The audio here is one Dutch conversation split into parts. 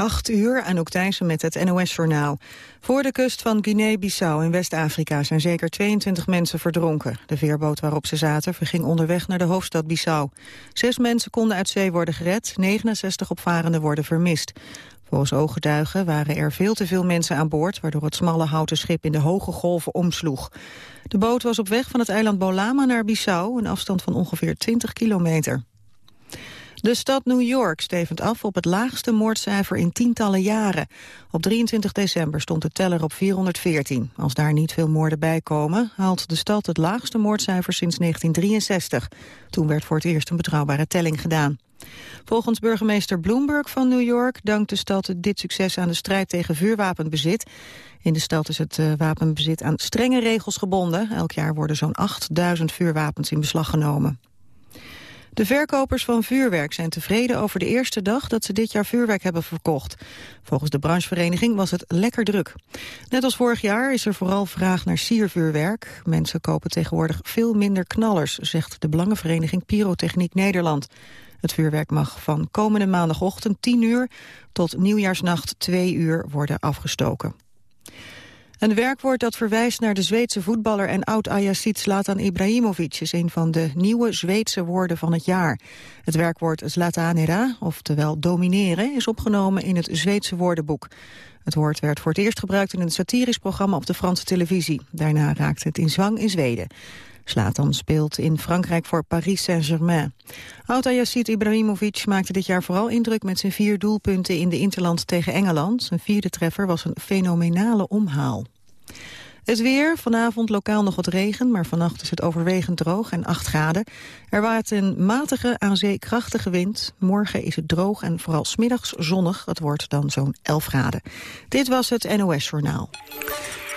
8 uur, ook Thijssen met het NOS-journaal. Voor de kust van Guinea-Bissau in West-Afrika zijn zeker 22 mensen verdronken. De veerboot waarop ze zaten verging onderweg naar de hoofdstad Bissau. Zes mensen konden uit zee worden gered, 69 opvarenden worden vermist. Volgens ooggetuigen waren er veel te veel mensen aan boord... waardoor het smalle houten schip in de hoge golven omsloeg. De boot was op weg van het eiland Bolama naar Bissau... een afstand van ongeveer 20 kilometer. De stad New York stevend af op het laagste moordcijfer in tientallen jaren. Op 23 december stond de teller op 414. Als daar niet veel moorden bij komen, haalt de stad het laagste moordcijfer sinds 1963. Toen werd voor het eerst een betrouwbare telling gedaan. Volgens burgemeester Bloomberg van New York dankt de stad dit succes aan de strijd tegen vuurwapenbezit. In de stad is het uh, wapenbezit aan strenge regels gebonden. Elk jaar worden zo'n 8000 vuurwapens in beslag genomen. De verkopers van vuurwerk zijn tevreden over de eerste dag dat ze dit jaar vuurwerk hebben verkocht. Volgens de branchevereniging was het lekker druk. Net als vorig jaar is er vooral vraag naar siervuurwerk. Mensen kopen tegenwoordig veel minder knallers, zegt de Belangenvereniging Pyrotechniek Nederland. Het vuurwerk mag van komende maandagochtend 10 uur tot nieuwjaarsnacht 2 uur worden afgestoken. Een werkwoord dat verwijst naar de Zweedse voetballer en oud-Ajaxiet Zlatan Ibrahimovic is een van de nieuwe Zweedse woorden van het jaar. Het werkwoord Zlatanera, oftewel domineren, is opgenomen in het Zweedse woordenboek. Het woord werd voor het eerst gebruikt in een satirisch programma op de Franse televisie. Daarna raakte het in zwang in Zweden. Slatan speelt in Frankrijk voor Paris Saint-Germain. Oud-Ajaxid Ibrahimovic maakte dit jaar vooral indruk met zijn vier doelpunten in de Interland tegen Engeland. Zijn vierde treffer was een fenomenale omhaal. Het weer, vanavond lokaal nog wat regen, maar vannacht is het overwegend droog en 8 graden. Er waait een matige, aan zee krachtige wind. Morgen is het droog en vooral smiddags zonnig. Het wordt dan zo'n 11 graden. Dit was het NOS Journaal.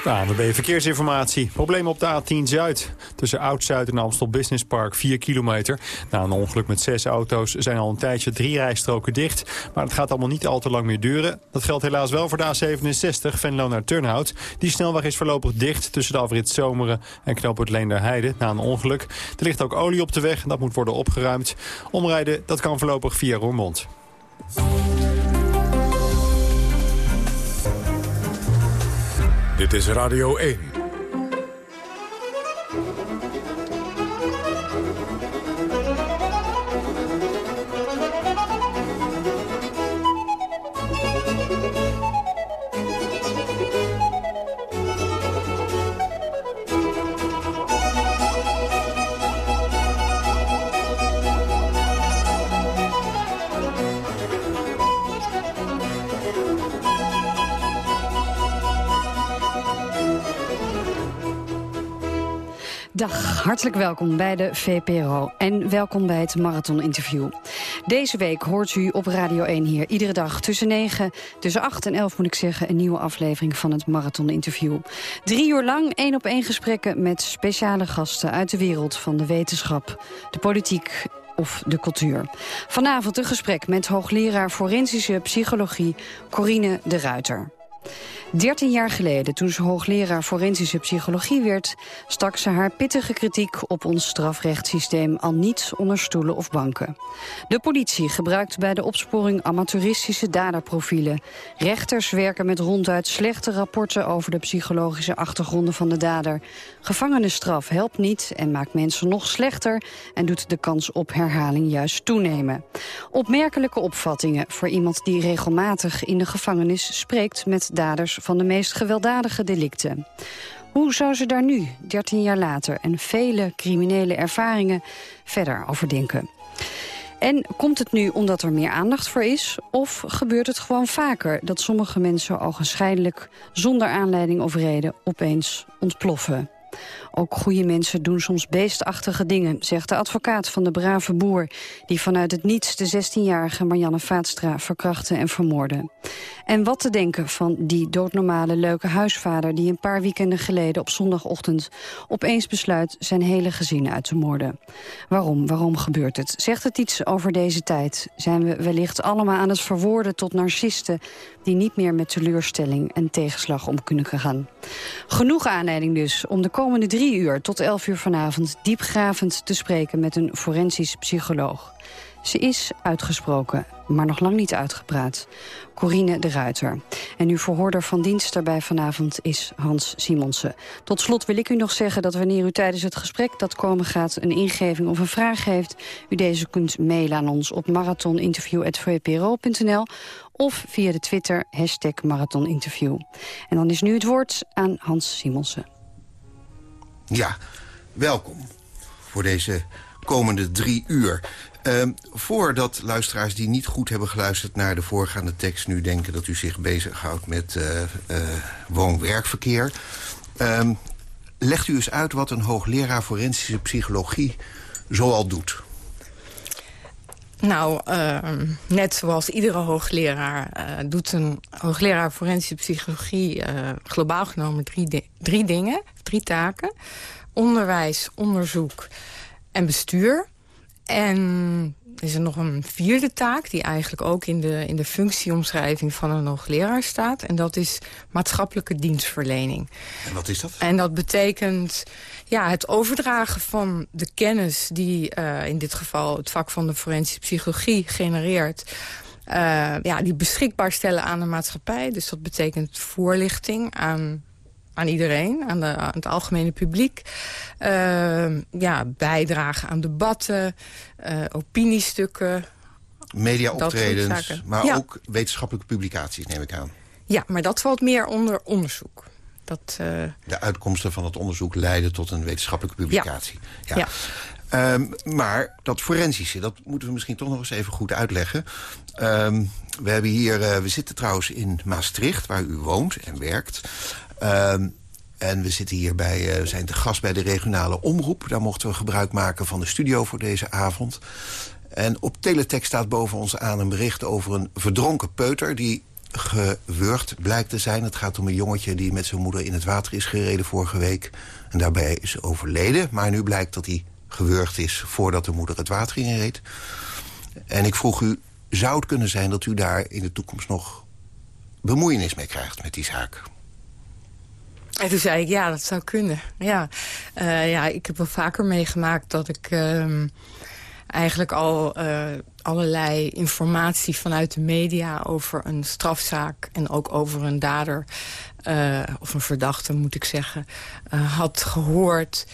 ANWB Verkeersinformatie. Probleem op de A10 Zuid. Tussen Oud-Zuid en Amstel Business Park, 4 kilometer. Na een ongeluk met zes auto's zijn al een tijdje drie rijstroken dicht. Maar het gaat allemaal niet al te lang meer duren. Dat geldt helaas wel voor de A67, Venlo naar Turnhout. Die snelweg is voorlopig dicht tussen de afrit Zomeren en knooppunt Leenderheide na een ongeluk. Er ligt ook olie op de weg en dat moet worden opgeruimd. Omrijden, dat kan voorlopig via Roermond. Dit is Radio 1. Dag, hartelijk welkom bij de VPRO en welkom bij het Marathon-interview. Deze week hoort u op Radio 1 hier iedere dag tussen 9, tussen 8 en 11 moet ik zeggen... een nieuwe aflevering van het Marathon-interview. Drie uur lang één op één gesprekken met speciale gasten... uit de wereld van de wetenschap, de politiek of de cultuur. Vanavond een gesprek met hoogleraar forensische psychologie Corine de Ruiter. 13 jaar geleden, toen ze hoogleraar forensische psychologie werd... stak ze haar pittige kritiek op ons strafrechtssysteem... al niet onder stoelen of banken. De politie gebruikt bij de opsporing amateuristische daderprofielen. Rechters werken met ronduit slechte rapporten... over de psychologische achtergronden van de dader. Gevangenisstraf helpt niet en maakt mensen nog slechter... en doet de kans op herhaling juist toenemen. Opmerkelijke opvattingen voor iemand die regelmatig in de gevangenis spreekt... met daders van de meest gewelddadige delicten. Hoe zou ze daar nu, 13 jaar later, en vele criminele ervaringen verder over denken? En komt het nu omdat er meer aandacht voor is? Of gebeurt het gewoon vaker dat sommige mensen ogenschijnlijk... zonder aanleiding of reden opeens ontploffen? Ook goede mensen doen soms beestachtige dingen, zegt de advocaat van de brave boer... die vanuit het niets de 16-jarige Marianne Vaatstra verkrachtte en vermoordde. En wat te denken van die doodnormale leuke huisvader... die een paar weekenden geleden op zondagochtend opeens besluit... zijn hele gezin uit te moorden. Waarom? Waarom gebeurt het? Zegt het iets over deze tijd? Zijn we wellicht allemaal aan het verwoorden tot narcisten... die niet meer met teleurstelling en tegenslag om kunnen gaan? Genoeg aanleiding dus om de komende drie uur tot elf uur vanavond... diepgravend te spreken met een forensisch psycholoog. Ze is uitgesproken, maar nog lang niet uitgepraat. Corine de Ruiter. En uw verhoorder van dienst daarbij vanavond is Hans Simonsen. Tot slot wil ik u nog zeggen dat wanneer u tijdens het gesprek dat komen gaat... een ingeving of een vraag heeft, u deze kunt mailen aan ons op marathoninterview.vpro.nl of via de Twitter hashtag marathoninterview. En dan is nu het woord aan Hans Simonsen. Ja, welkom voor deze komende drie uur. Uh, voordat luisteraars die niet goed hebben geluisterd naar de voorgaande tekst... nu denken dat u zich bezighoudt met uh, uh, woon-werkverkeer... Ehm, legt u eens uit wat een hoogleraar forensische psychologie zoal doet. Nou, ehm, net zoals iedere hoogleraar uh, doet een hoogleraar forensische psychologie globaal genomen drie, drie dingen, drie taken. Onderwijs, onderzoek en bestuur. En is er nog een vierde taak die eigenlijk ook in de, in de functieomschrijving van een hoogleraar staat. En dat is maatschappelijke dienstverlening. En wat is dat? En dat betekent ja, het overdragen van de kennis die uh, in dit geval het vak van de forensische psychologie genereert. Uh, ja, die beschikbaar stellen aan de maatschappij. Dus dat betekent voorlichting aan aan iedereen, aan, de, aan het algemene publiek. Uh, ja, bijdragen aan debatten, uh, opiniestukken. Mediaoptredens, maar ja. ook wetenschappelijke publicaties, neem ik aan. Ja, maar dat valt meer onder onderzoek. Dat, uh... De uitkomsten van het onderzoek leiden tot een wetenschappelijke publicatie. Ja. ja. ja. Um, maar dat forensische, dat moeten we misschien toch nog eens even goed uitleggen. Um, we, hebben hier, uh, we zitten trouwens in Maastricht, waar u woont en werkt. Um, en we zitten hier bij, uh, zijn te gast bij de regionale omroep. Daar mochten we gebruik maken van de studio voor deze avond. En op teletext staat boven ons aan een bericht over een verdronken peuter... die gewurgd blijkt te zijn. Het gaat om een jongetje die met zijn moeder in het water is gereden vorige week. En daarbij is overleden. Maar nu blijkt dat hij gewurgd is voordat de moeder het water inreed. En ik vroeg u, zou het kunnen zijn dat u daar in de toekomst nog bemoeienis mee krijgt met die zaak? En toen zei ik, ja, dat zou kunnen. Ja, uh, ja ik heb wel vaker meegemaakt dat ik uh, eigenlijk al uh, allerlei informatie vanuit de media... over een strafzaak en ook over een dader, uh, of een verdachte moet ik zeggen... had gehoord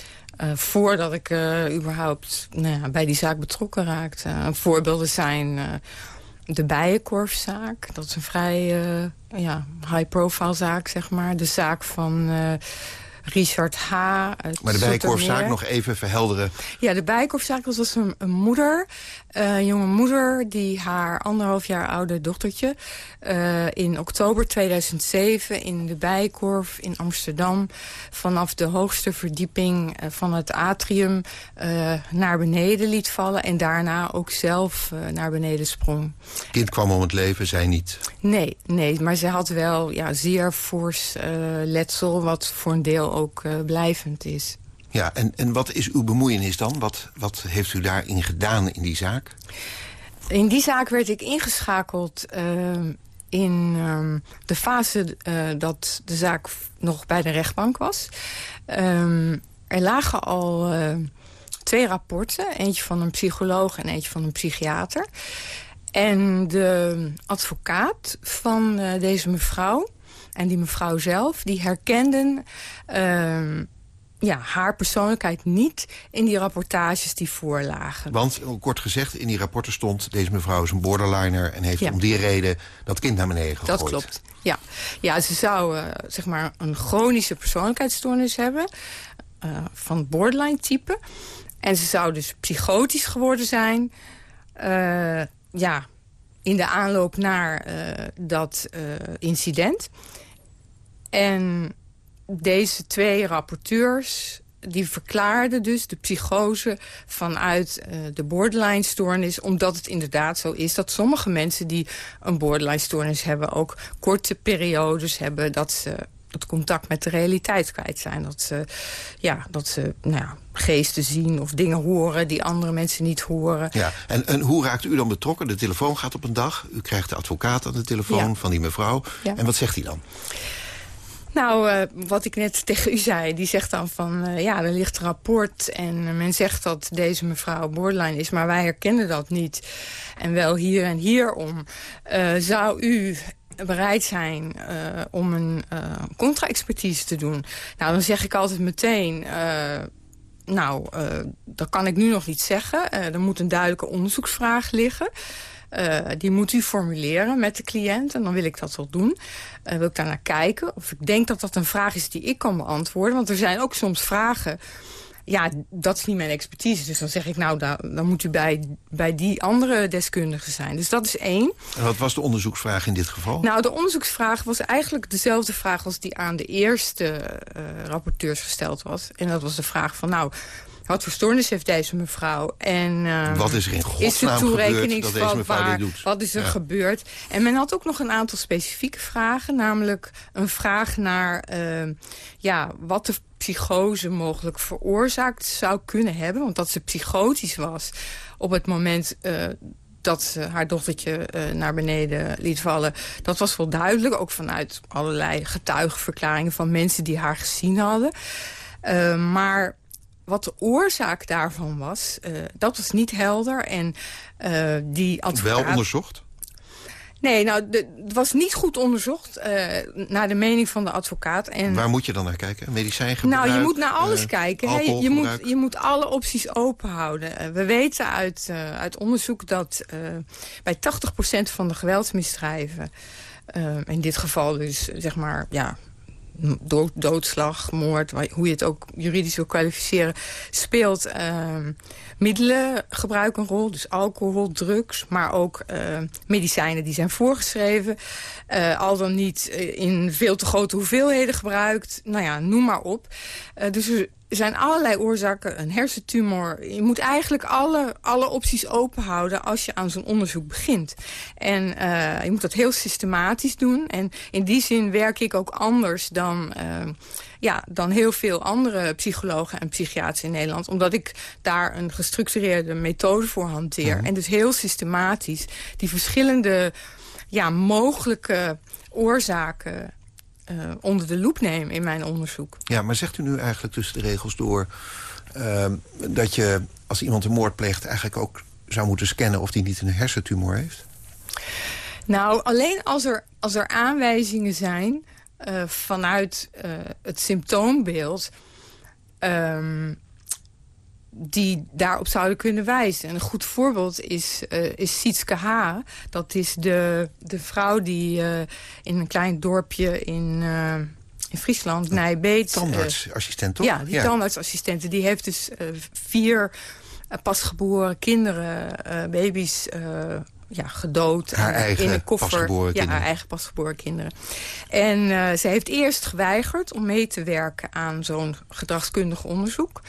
voordat ik überhaupt nou ja, bij die zaak betrokken raakte. voorbeelden zijn de Bijenkorfzaak. Dat is een vrij uh, ja, high-profile zaak, zeg maar. De zaak van uh, Richard H. Maar de Bijenkorfzaak nog even verhelderen. Ja, de Bijenkorfzaak was dus een, een moeder, een jonge moeder... die haar anderhalf jaar oude dochtertje uh, in oktober 2007 in de Bijenkorf in Amsterdam... vanaf de hoogste verdieping van het atrium naar beneden liet vallen... en daarna ook zelf naar beneden sprong. Het kind kwam om het leven, zij niet? Nee, nee maar ze had wel ja, zeer fors letsel... wat voor een deel ook blijvend is. Ja, en, en wat is uw bemoeienis dan? Wat, wat heeft u daarin gedaan in die zaak? In die zaak werd ik ingeschakeld uh, in uh, de fase dat de zaak nog bij de rechtbank was. Ehm, er lagen al twee rapporten. Eentje van een psycholoog en eentje van een psychiater. En de advocaat van deze mevrouw en die mevrouw zelf, die herkenden ja, haar persoonlijkheid niet in die rapportages die voorlagen. Want, kort gezegd, in die rapporten stond... deze mevrouw is een borderliner en heeft ja. om die reden dat kind naar beneden gegooid. Dat klopt, ja. Ja, ze zou uh, zeg maar een chronische persoonlijkheidsstoornis hebben... Uh, van borderline type. En ze zou dus psychotisch geworden zijn. Uh, ja, in de aanloop naar dat incident. En deze twee rapporteurs die verklaarden dus de psychose vanuit uh, de borderline-stoornis... omdat het inderdaad zo is dat sommige mensen die een borderline-stoornis hebben... ook korte periodes hebben dat ze het contact met de realiteit kwijt zijn. Dat ze, ja, dat ze nou ja, geesten zien of dingen horen die andere mensen niet horen. Ja, en, en hoe raakt u dan betrokken? De telefoon gaat op een dag. U krijgt de advocaat aan de telefoon ja. van die mevrouw. Ja. En wat zegt hij dan? Nou, uh, wat ik net tegen u zei, die zegt dan van... Uh, ja, er ligt een rapport en men zegt dat deze mevrouw borderline is... maar wij herkennen dat niet. En wel hier en hierom. Uh, zou u bereid zijn om een contra-expertise te doen? Nou, dan zeg ik altijd meteen... nou, dat kan ik nu nog niet zeggen. er moet een duidelijke onderzoeksvraag liggen... Uh, die moet u formuleren met de cliënt. En dan wil ik dat wel doen. Uh, wil ik daar naar kijken. Of ik denk dat dat een vraag is die ik kan beantwoorden. Want er zijn ook soms vragen... Ja, dat is niet mijn expertise. Dus dan zeg ik, nou, dan, dan moet u bij, bij die andere deskundigen zijn. Dus dat is één. En wat was de onderzoeksvraag in dit geval? Nou, de onderzoeksvraag was eigenlijk dezelfde vraag... als die aan de eerste uh, rapporteurs gesteld was. En dat was de vraag van, nou, wat voor stoornis heeft deze mevrouw? En, uh, wat is er in godsnaam gebeurd dat deze mevrouw dit doet? Wat is er gebeurd? En men had ook nog een aantal specifieke vragen. Namelijk een vraag naar uh, ja, wat de psychose mogelijk veroorzaakt zou kunnen hebben. Want dat ze psychotisch was op het moment... Uh, dat ze haar dochtertje uh, naar beneden liet vallen. Dat was wel duidelijk, ook vanuit allerlei getuigenverklaringen... van mensen die haar gezien hadden. Uh, maar wat de oorzaak daarvan was, uh, dat was niet helder. En uh, die advocaat... Wel onderzocht? Nee, nou, het was niet goed onderzocht uh, naar de mening van de advocaat. En Waar moet je dan naar kijken? Medicijngebruik? Nou, je moet naar alles kijken. Hè? Je, moet, je moet alle opties open houden. we weten uit, uit onderzoek dat bij 80% van de geweldsmisdrijven... in dit geval dus, zeg maar, ja, dood, doodslag, moord, hoe je het ook juridisch wil kwalificeren, speelt uh, middelengebruik een rol. Dus alcohol, drugs, maar ook uh, medicijnen die zijn voorgeschreven. Uh, al dan niet in veel te grote hoeveelheden gebruikt. Nou ja, noem maar op. dus er zijn allerlei oorzaken, een hersentumor. Je moet eigenlijk alle, alle opties open houden als je aan zo'n onderzoek begint. En uh, je moet dat heel systematisch doen. En in die zin werk ik ook anders dan, uh, ja, dan heel veel andere psychologen en psychiaters in Nederland. Omdat ik daar een gestructureerde methode voor hanteer. En dus heel systematisch die verschillende ja, mogelijke oorzaken uh, onder de loep neem in mijn onderzoek. Ja, maar zegt u nu eigenlijk tussen de regels door... Uh, dat je als iemand een moord pleegt eigenlijk ook zou moeten scannen... of die niet een hersentumor heeft? Nou, alleen als er, als er aanwijzingen zijn uh, vanuit het symptoombeeld... Um, die daarop zouden kunnen wijzen. En een goed voorbeeld is, uh, is Sietske H. Dat is de, de vrouw die uh, in een klein dorpje in, uh, in Friesland, Nijbeet... Tandartsassistent, toch? Ja, die ja. tandartsassistente. Die heeft dus vier pasgeboren kinderen, baby's... ja, gedood. Haar eigen in een koffer. ja, kinderen. haar eigen pasgeboren kinderen. En ze heeft eerst geweigerd om mee te werken aan zo'n gedragskundig onderzoek.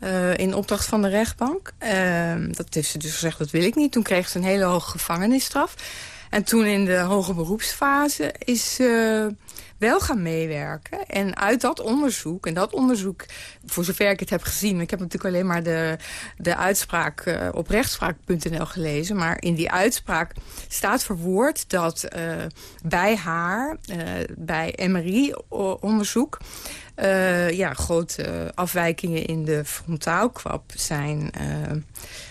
Uh, in opdracht van de rechtbank. Uh, dat heeft ze dus gezegd, dat wil ik niet. Toen kreeg ze een hele hoge gevangenisstraf. En toen in de hoge beroepsfase is ze wel gaan meewerken. En uit dat onderzoek, en dat onderzoek, voor zover ik het heb gezien... ik heb natuurlijk alleen maar de, de uitspraak uh, op rechtspraak.nl gelezen... maar in die uitspraak staat verwoord dat uh, bij haar, bij MRI-onderzoek... Uh, ja, grote afwijkingen in de frontaalkwap zijn, uh,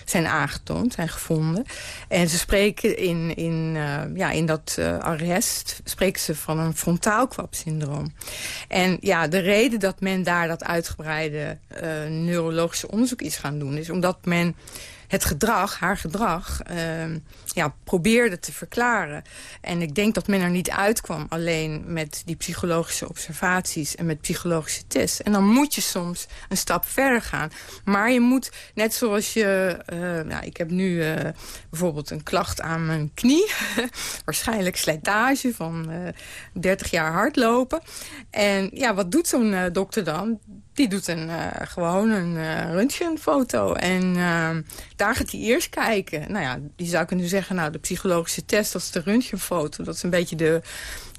zijn aangetoond, zijn gevonden. En ze spreken in, in, ja, in dat arrest spreken ze van een frontaalkwapsyndroom. En ja, de reden dat men daar dat uitgebreide neurologische onderzoek is gaan doen... is omdat men het gedrag, haar gedrag, uh, ja, probeerde te verklaren. En ik denk dat men er niet uitkwam alleen met die psychologische observaties en met psychologische tests. En dan moet je soms een stap verder gaan. Maar je moet, net zoals je, uh, nou, ik heb nu uh, bijvoorbeeld een klacht aan mijn knie. Waarschijnlijk slijtage van 30 jaar hardlopen. En ja, wat doet zo'n dokter dan? Die doet een, uh, gewoon een uh, röntgenfoto. En uh, daar gaat hij eerst kijken. Nou ja, die zou kunnen zeggen, nou, de psychologische test, dat is de röntgenfoto. Dat is een beetje de,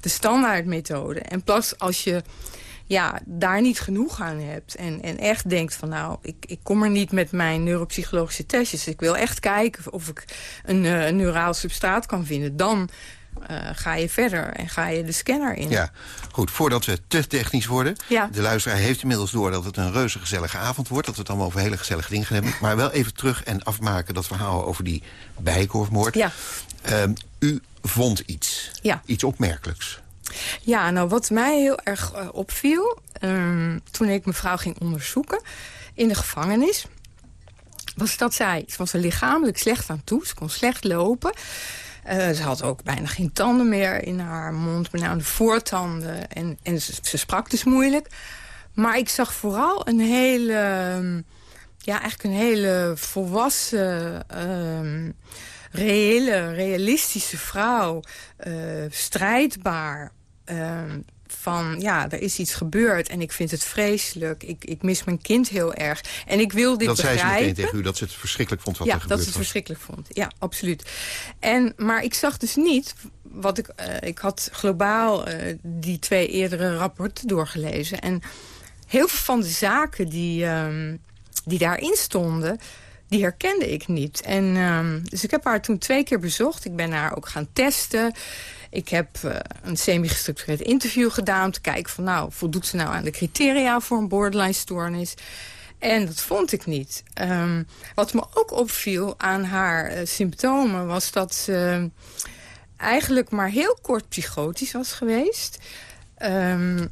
de standaardmethode. En pas als je ja, daar niet genoeg aan hebt. En, en echt denkt van, nou, ik, ik kom er niet met mijn neuropsychologische testjes. Ik wil echt kijken of ik een, een neuraal substraat kan vinden. Dan ga je verder en ga je de scanner in. Ja, goed. Voordat we te technisch worden. Ja. De luisteraar heeft inmiddels door dat het een reuze gezellige avond wordt. Dat we het allemaal over hele gezellige dingen gaan hebben. Maar wel even terug en afmaken dat verhaal over die bijenkorfmoord. Ja. Ehm, u vond iets. Ja. Iets opmerkelijks. Ja, nou wat mij heel erg uh, opviel... Um, toen ik mevrouw ging onderzoeken in de gevangenis... was dat zij, ze was er lichamelijk slecht aan toe. Ze kon slecht lopen. Uh, ze had ook bijna geen tanden meer in haar mond, met name de voortanden. En, en ze, sprak dus moeilijk. Maar ik zag vooral een hele, ja, eigenlijk een hele volwassen, um, reële, realistische vrouw. Uh, strijdbaar. Van, ja, er is iets gebeurd en ik vind het vreselijk. Ik, ik mis mijn kind heel erg. En ik wil dit dat begrijpen. Dat zei ze meteen tegen u, dat ze het verschrikkelijk vond wat ja, er gebeurd dat ze het was. verschrikkelijk vond. Ja, absoluut. En, maar ik zag dus niet... Wat ik, uh, ik had globaal uh, die twee eerdere rapporten doorgelezen. En heel veel van de zaken die, um, die daarin stonden... die herkende ik niet. En, um, dus ik heb haar toen twee keer bezocht. Ik ben haar ook gaan testen... Ik heb uh, een semi-gestructureerd interview gedaan... om te kijken van nou, voldoet ze nou aan de criteria voor een borderline-stoornis? En dat vond ik niet. Um, wat me ook opviel aan haar uh, symptomen... was dat ze eigenlijk maar heel kort psychotisch was geweest. Um,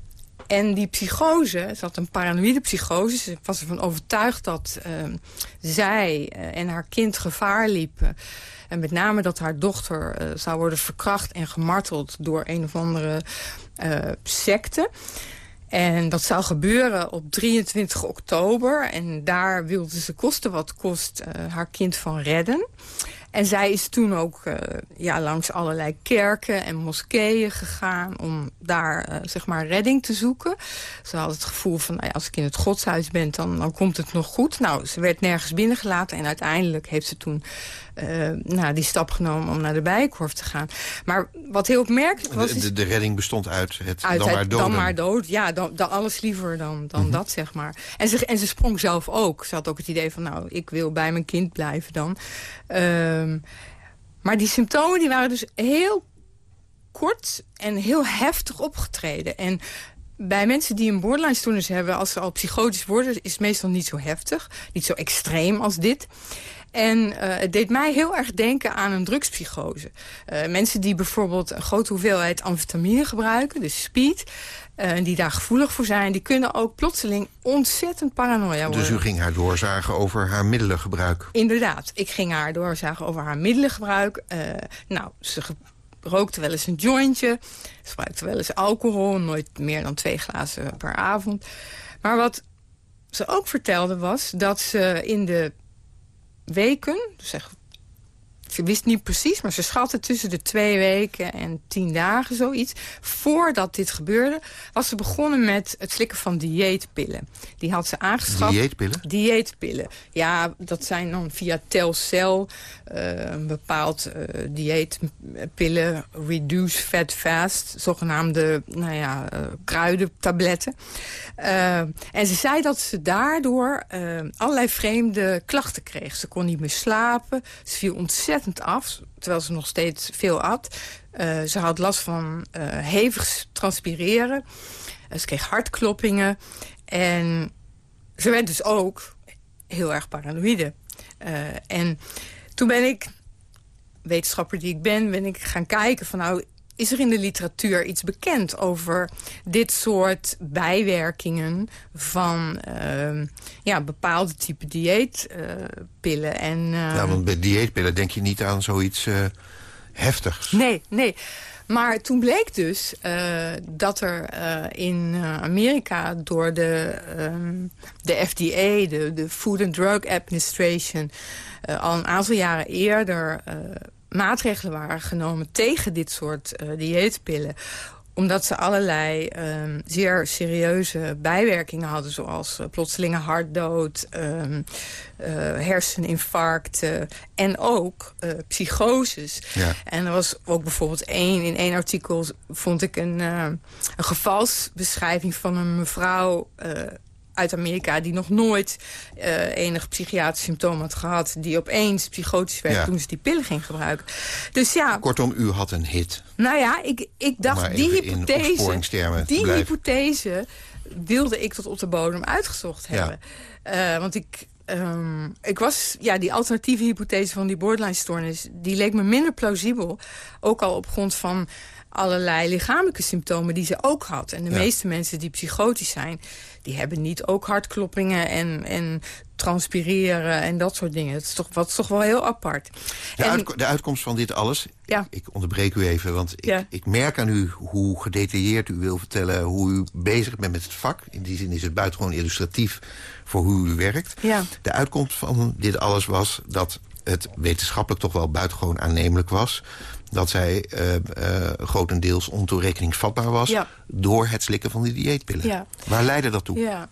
en die psychose, ze had een paranoïde psychose. Ik was ervan overtuigd dat uh, zij uh, en haar kind gevaar liepen... En met name dat haar dochter uh, zou worden verkracht en gemarteld door een of andere uh, secte. En dat zou gebeuren op 23 oktober. En daar wilde ze kosten wat kost uh, haar kind van redden. En zij is toen ook uh, ja, langs allerlei kerken en moskeeën gegaan... om daar uh, zeg maar redding te zoeken. Ze had het gevoel van, nou ja, als ik in het godshuis ben, dan, dan komt het nog goed. Nou, ze werd nergens binnengelaten en uiteindelijk heeft ze toen... Uh, nou, die stap genomen om naar de Bijenkorf te gaan. Maar wat heel opmerkelijk was... De, de, de redding bestond uit het uit dan maar doden. Dan maar dood, ja, dan, dan alles liever dan, dan mm -hmm. dat, zeg maar. En ze, en ze sprong zelf ook. Ze had ook het idee van, nou, ik wil bij mijn kind blijven dan. Um, maar die symptomen die waren dus heel kort en heel heftig opgetreden. En bij mensen die een borderline-stoornis hebben... als ze al psychotisch worden, is het meestal niet zo heftig. Niet zo extreem als dit. En uh, het deed mij heel erg denken aan een drugspsychose. Uh, mensen die bijvoorbeeld een grote hoeveelheid amfetamine gebruiken, dus speed... Uh, en die daar gevoelig voor zijn, die kunnen ook plotseling ontzettend paranoia worden. Dus u ging haar doorzagen over haar middelengebruik? Inderdaad, ik ging haar doorzagen over haar middelengebruik. Uh, nou, ze rookte wel eens een jointje, ze gebruikte wel eens alcohol... nooit meer dan twee glazen per avond. Maar wat ze ook vertelde was dat ze in de weken... Dus zeg, ze wist niet precies, maar ze schatte tussen de twee weken en tien dagen zoiets. Voordat dit gebeurde, was ze begonnen met het slikken van dieetpillen. Die had ze aangeschaft. Dieetpillen? Dieetpillen. Ja, dat zijn dan via Telcel een bepaald uh, dieetpillen. Reduce Fat Fast, zogenaamde nou ja, uh, kruidentabletten. en ze zei dat ze daardoor allerlei vreemde klachten kreeg. Ze kon niet meer slapen, ze viel ontzettend af, terwijl ze nog steeds veel at. Ze had last van hevig transpireren. Ze kreeg hartkloppingen. En ze werd dus ook heel erg paranoïde. en toen ben ik, wetenschapper die ik ben, ben ik gaan kijken van nou... Is er in de literatuur iets bekend over dit soort bijwerkingen van uh, ja, bepaalde type dieetpillen? En, uh, ja, want bij dieetpillen denk je niet aan zoiets uh, heftigs. Nee, nee. Maar toen bleek dus uh, dat er uh, in Amerika door de, um, de FDA, de, de Food and Drug Administration... Al een aantal jaren eerder maatregelen waren genomen tegen dit soort dieetpillen omdat ze allerlei um, zeer serieuze bijwerkingen hadden... zoals uh, plotselinge hartdood, um, uh, herseninfarcten en ook uh, psychoses. Ja. En er was ook bijvoorbeeld één... in één artikel vond ik een, een gevalsbeschrijving van een mevrouw uit Amerika die nog nooit uh, enig psychiatrische symptoom had gehad... die opeens psychotisch werd toen ze die pillen ging gebruiken. Dus ja... Kortom, u had een hit. Nou ja, ik, ik dacht, die hypothese, die hypothese wilde ik tot op de bodem uitgezocht hebben. Uh, want ik, um, ik was, ja, die alternatieve hypothese van die borderline-stoornis... die leek me minder plausibel. Ook al op grond van allerlei lichamelijke symptomen die ze ook had. En de meeste mensen die psychotisch zijn... die hebben niet ook hartkloppingen en, en transpireren en dat soort dingen. Het is toch, wat is toch wel heel apart. De, de uitkomst van dit alles... Ja. Ik onderbreek u even, want ik, ik merk aan u hoe gedetailleerd u wil vertellen... hoe u bezig bent met het vak. In die zin is het buitengewoon illustratief voor hoe u werkt. Ja. De uitkomst van dit alles was dat het wetenschappelijk toch wel buitengewoon aannemelijk was dat zij uh, uh, grotendeels ontoerekeningsvatbaar was... door het slikken van die dieetpillen. Waar leidde dat toe? Ja.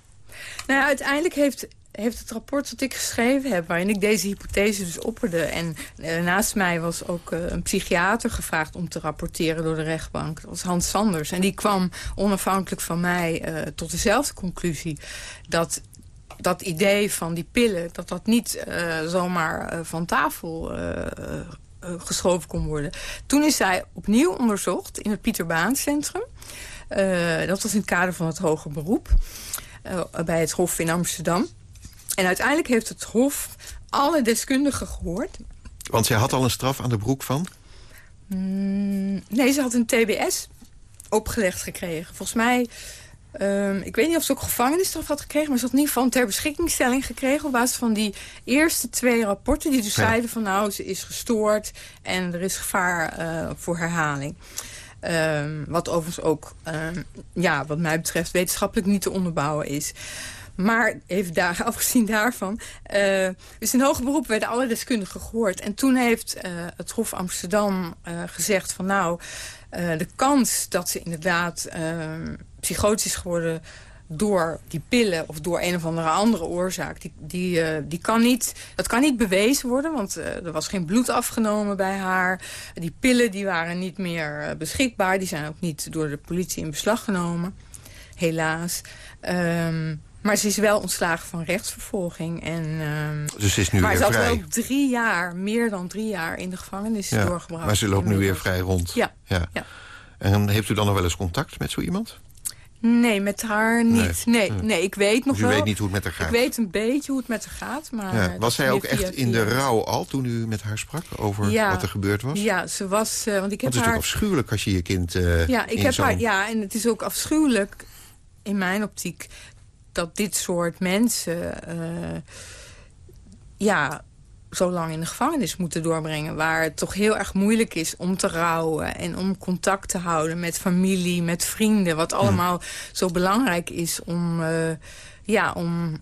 Nou ja, uiteindelijk heeft, heeft het rapport dat ik geschreven heb... waarin ik deze hypothese dus opperde... en uh, naast mij was ook een psychiater gevraagd om te rapporteren door de rechtbank. Dat was Hans Sanders. En die kwam onafhankelijk van mij tot dezelfde conclusie... dat dat idee van die pillen, dat dat niet zomaar van tafel uh, geschoven kon worden. Toen is zij opnieuw onderzocht in het Pieter Baan Centrum. Uh, dat was in het kader van het hoger beroep. Uh, bij het Hof in Amsterdam. En uiteindelijk heeft het Hof alle deskundigen gehoord. Want zij had al een straf aan de broek van? Mm, nee, ze had een TBS opgelegd gekregen. Volgens mij Um, ik weet niet of ze ook gevangenisstraf had gekregen... maar ze had in ieder geval ter beschikkingstelling gekregen... op basis van die eerste twee rapporten die dus zeiden van... nou, ze is gestoord en er is gevaar uh, voor herhaling. Um, wat overigens ook, um, ja, wat mij betreft... wetenschappelijk niet te onderbouwen is. Maar even daar, afgezien daarvan... Uh, dus in hoger beroep werden alle deskundigen gehoord. En toen heeft uh, het Hof Amsterdam gezegd van... nou, de kans dat ze inderdaad psychotisch is geworden door die pillen of door een of andere andere oorzaak. Die, die, uh, die kan niet, dat kan niet bewezen worden, want uh, er was geen bloed afgenomen bij haar. Die pillen die waren niet meer uh, beschikbaar. Die zijn ook niet door de politie in beslag genomen, helaas. Um, maar ze is wel ontslagen van rechtsvervolging. En, um, dus ze is nu maar weer vrij. Maar ze had wel drie jaar, meer dan drie jaar in de gevangenis ja, doorgebracht. Maar ze loopt nu weer vrij rond. Ja. ja. ja. En heeft u dan nog wel eens contact met zo iemand? Nee, met haar niet. Nee, nee, ik weet nog dus u wel. weet niet hoe het met haar gaat? Ik weet een beetje hoe het met haar gaat. Maar ja. Was zij ook echt in de rouw al toen u met haar sprak over ja. wat er gebeurd was? Ja, ze was... Uh, want ik heb het is haar... toch afschuwelijk als je je kind uh, Ja, ik heb haar, ja, en het is ook afschuwelijk in mijn optiek... dat dit soort mensen... Uh, ja, zo lang in de gevangenis moeten doorbrengen... waar het toch heel erg moeilijk is om te rouwen... en om contact te houden met familie, met vrienden... wat allemaal zo belangrijk is om, uh, ja, om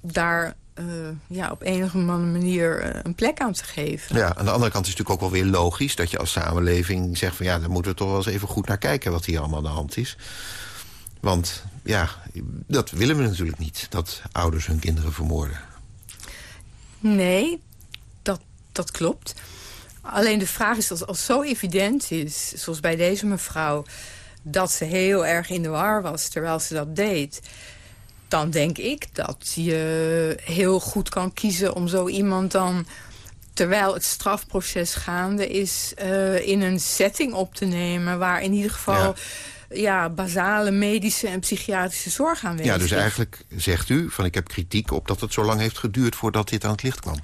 daar uh, ja, op enige manier uh, een plek aan te geven. Ja, aan de andere kant is het natuurlijk ook wel weer logisch... dat je als samenleving zegt van ja, daar moeten we toch wel eens even goed naar kijken... wat hier allemaal aan de hand is. Want ja, dat willen we natuurlijk niet, dat ouders hun kinderen vermoorden. Nee, dat klopt. Alleen de vraag is, als, als zo evident is, zoals bij deze mevrouw... dat ze heel erg in de war was terwijl ze dat deed... dan denk ik dat je heel goed kan kiezen om zo iemand dan terwijl het strafproces gaande is... Uh, in een setting op te nemen waar in ieder geval... Ja. ja. basale medische en psychiatrische zorg aanwezig is. Ja, dus eigenlijk zegt u van ik heb kritiek op dat het zo lang heeft geduurd... voordat dit aan het licht kwam.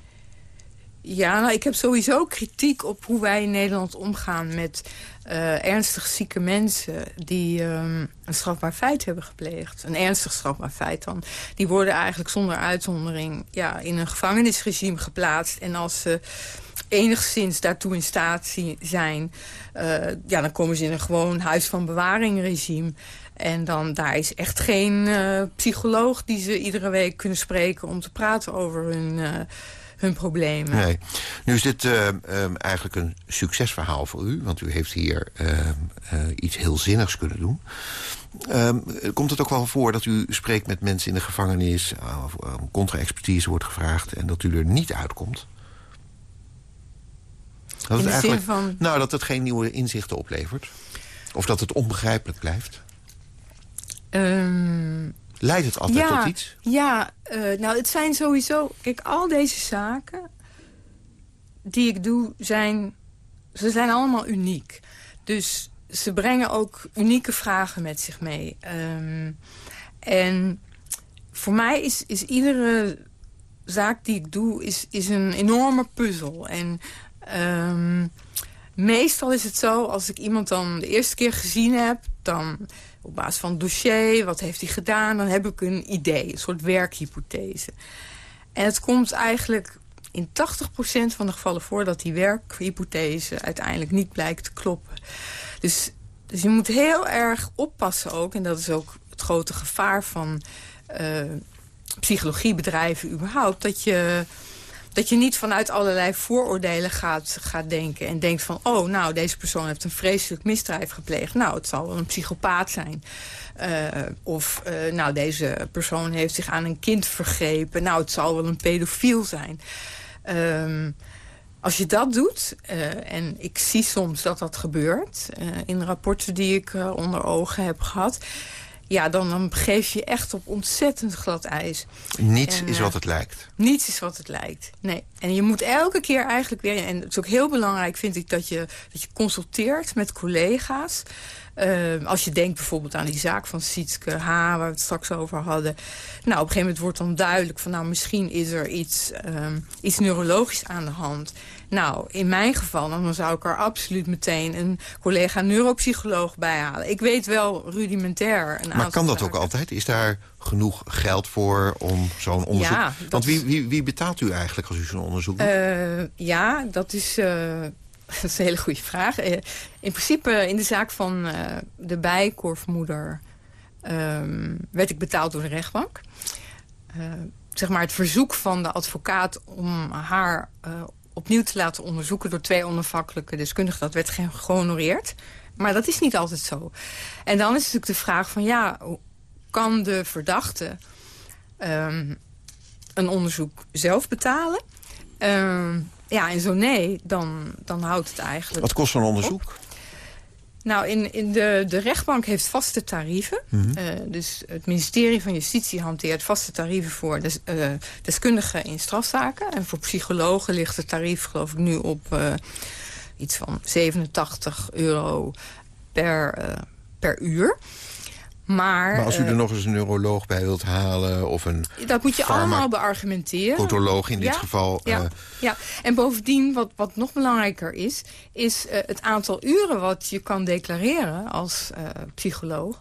Ja, nou, ik heb sowieso kritiek op hoe wij in Nederland omgaan met uh, ernstig zieke mensen die um, een strafbaar feit hebben gepleegd. Een ernstig strafbaar feit dan. Die worden eigenlijk zonder uitzondering ja, in een gevangenisregime geplaatst. En als ze enigszins daartoe in staat zijn... Uh, ja, dan komen ze in een gewoon huis van bewaring regime. En dan, daar is echt geen uh, psycholoog die ze iedere week kunnen spreken... om te praten over hun hun problemen. Nee. Nu is dit uh, um, eigenlijk een succesverhaal voor u. Want u heeft hier uh, uh, iets heel zinnigs kunnen doen. Um, komt het ook wel voor dat u spreekt met mensen in de gevangenis... of contra-expertise wordt gevraagd... en dat u er niet uitkomt? Dat in de zin van... Nou, dat het geen nieuwe inzichten oplevert. Of dat het onbegrijpelijk blijft. Um, Leidt het altijd tot iets? Ja, uh, nou het zijn sowieso... Kijk, al deze zaken die ik doe zijn... Ze zijn allemaal uniek. Dus ze brengen ook unieke vragen met zich mee. Um, en voor mij is, is iedere zaak die ik doe is, is een enorme puzzel. En um, meestal is het zo, als ik iemand dan de eerste keer gezien heb... dan op basis van dossier, wat heeft hij gedaan... dan heb ik een idee, een soort werkhypothese. En het komt eigenlijk in 80% van de gevallen voor... dat die werkhypothese uiteindelijk niet blijkt te kloppen. Dus, dus je moet heel erg oppassen ook... en dat is ook het grote gevaar van uh, psychologiebedrijven überhaupt... dat je dat je niet vanuit allerlei vooroordelen gaat, denken. En denkt van, oh, nou, deze persoon heeft een vreselijk misdrijf gepleegd. Nou, het zal wel een psychopaat zijn. Uh, of, uh, nou, deze persoon heeft zich aan een kind vergrepen. Nou, het zal wel een pedofiel zijn. Um, als je dat doet, uh, en ik zie soms dat dat gebeurt... in rapporten die ik onder ogen heb gehad ja, dan, dan begeef je echt op ontzettend glad ijs. Niets is wat eh, het lijkt. Niets is wat het lijkt, nee. En je moet elke keer eigenlijk weer... en het is ook heel belangrijk, vind ik, dat je, dat je consulteert met collega's... Uh, als je denkt bijvoorbeeld aan die zaak van Sietske H... waar we het straks over hadden. Nou, op een gegeven moment wordt dan duidelijk van... nou, misschien is er iets, um, iets neurologisch aan de hand. Nou, in mijn geval, dan zou ik er absoluut meteen een collega neuropsycholoog bij halen. Ik weet wel rudimentair een Maar kan dat ook altijd? Is daar genoeg geld voor om zo'n onderzoek... Ja, Want wie, wie, wie, betaalt u eigenlijk als u zo'n onderzoek doet? Uh, ja, dat is... Uh, dat is een hele goede vraag. Uh, in principe in de zaak van de bijkorfmoeder... Um, werd ik betaald door de rechtbank. zeg maar het verzoek van de advocaat om haar opnieuw te laten onderzoeken... door twee onafhankelijke deskundigen. Dat werd gehonoreerd. Maar dat is niet altijd zo. En dan is natuurlijk de vraag van... ja, kan de verdachte um, een onderzoek zelf betalen? Um, ja, en zo nee, dan, dan houdt het eigenlijk Wat kost zo'n onderzoek? Nou, in, in de, de rechtbank heeft vaste tarieven. Mm -hmm. uh, dus het ministerie van Justitie hanteert vaste tarieven voor des, uh, deskundigen in strafzaken. En voor psychologen ligt het tarief geloof ik nu op uh, iets van 87 euro per, per uur. Maar, maar als u er nog eens een neuroloog bij wilt halen of een Dat moet je allemaal beargumenteren. Potoloog in dit geval. Ja, uh, ja, en bovendien, wat, wat nog belangrijker is... is uh, het aantal uren wat je kan declareren als psycholoog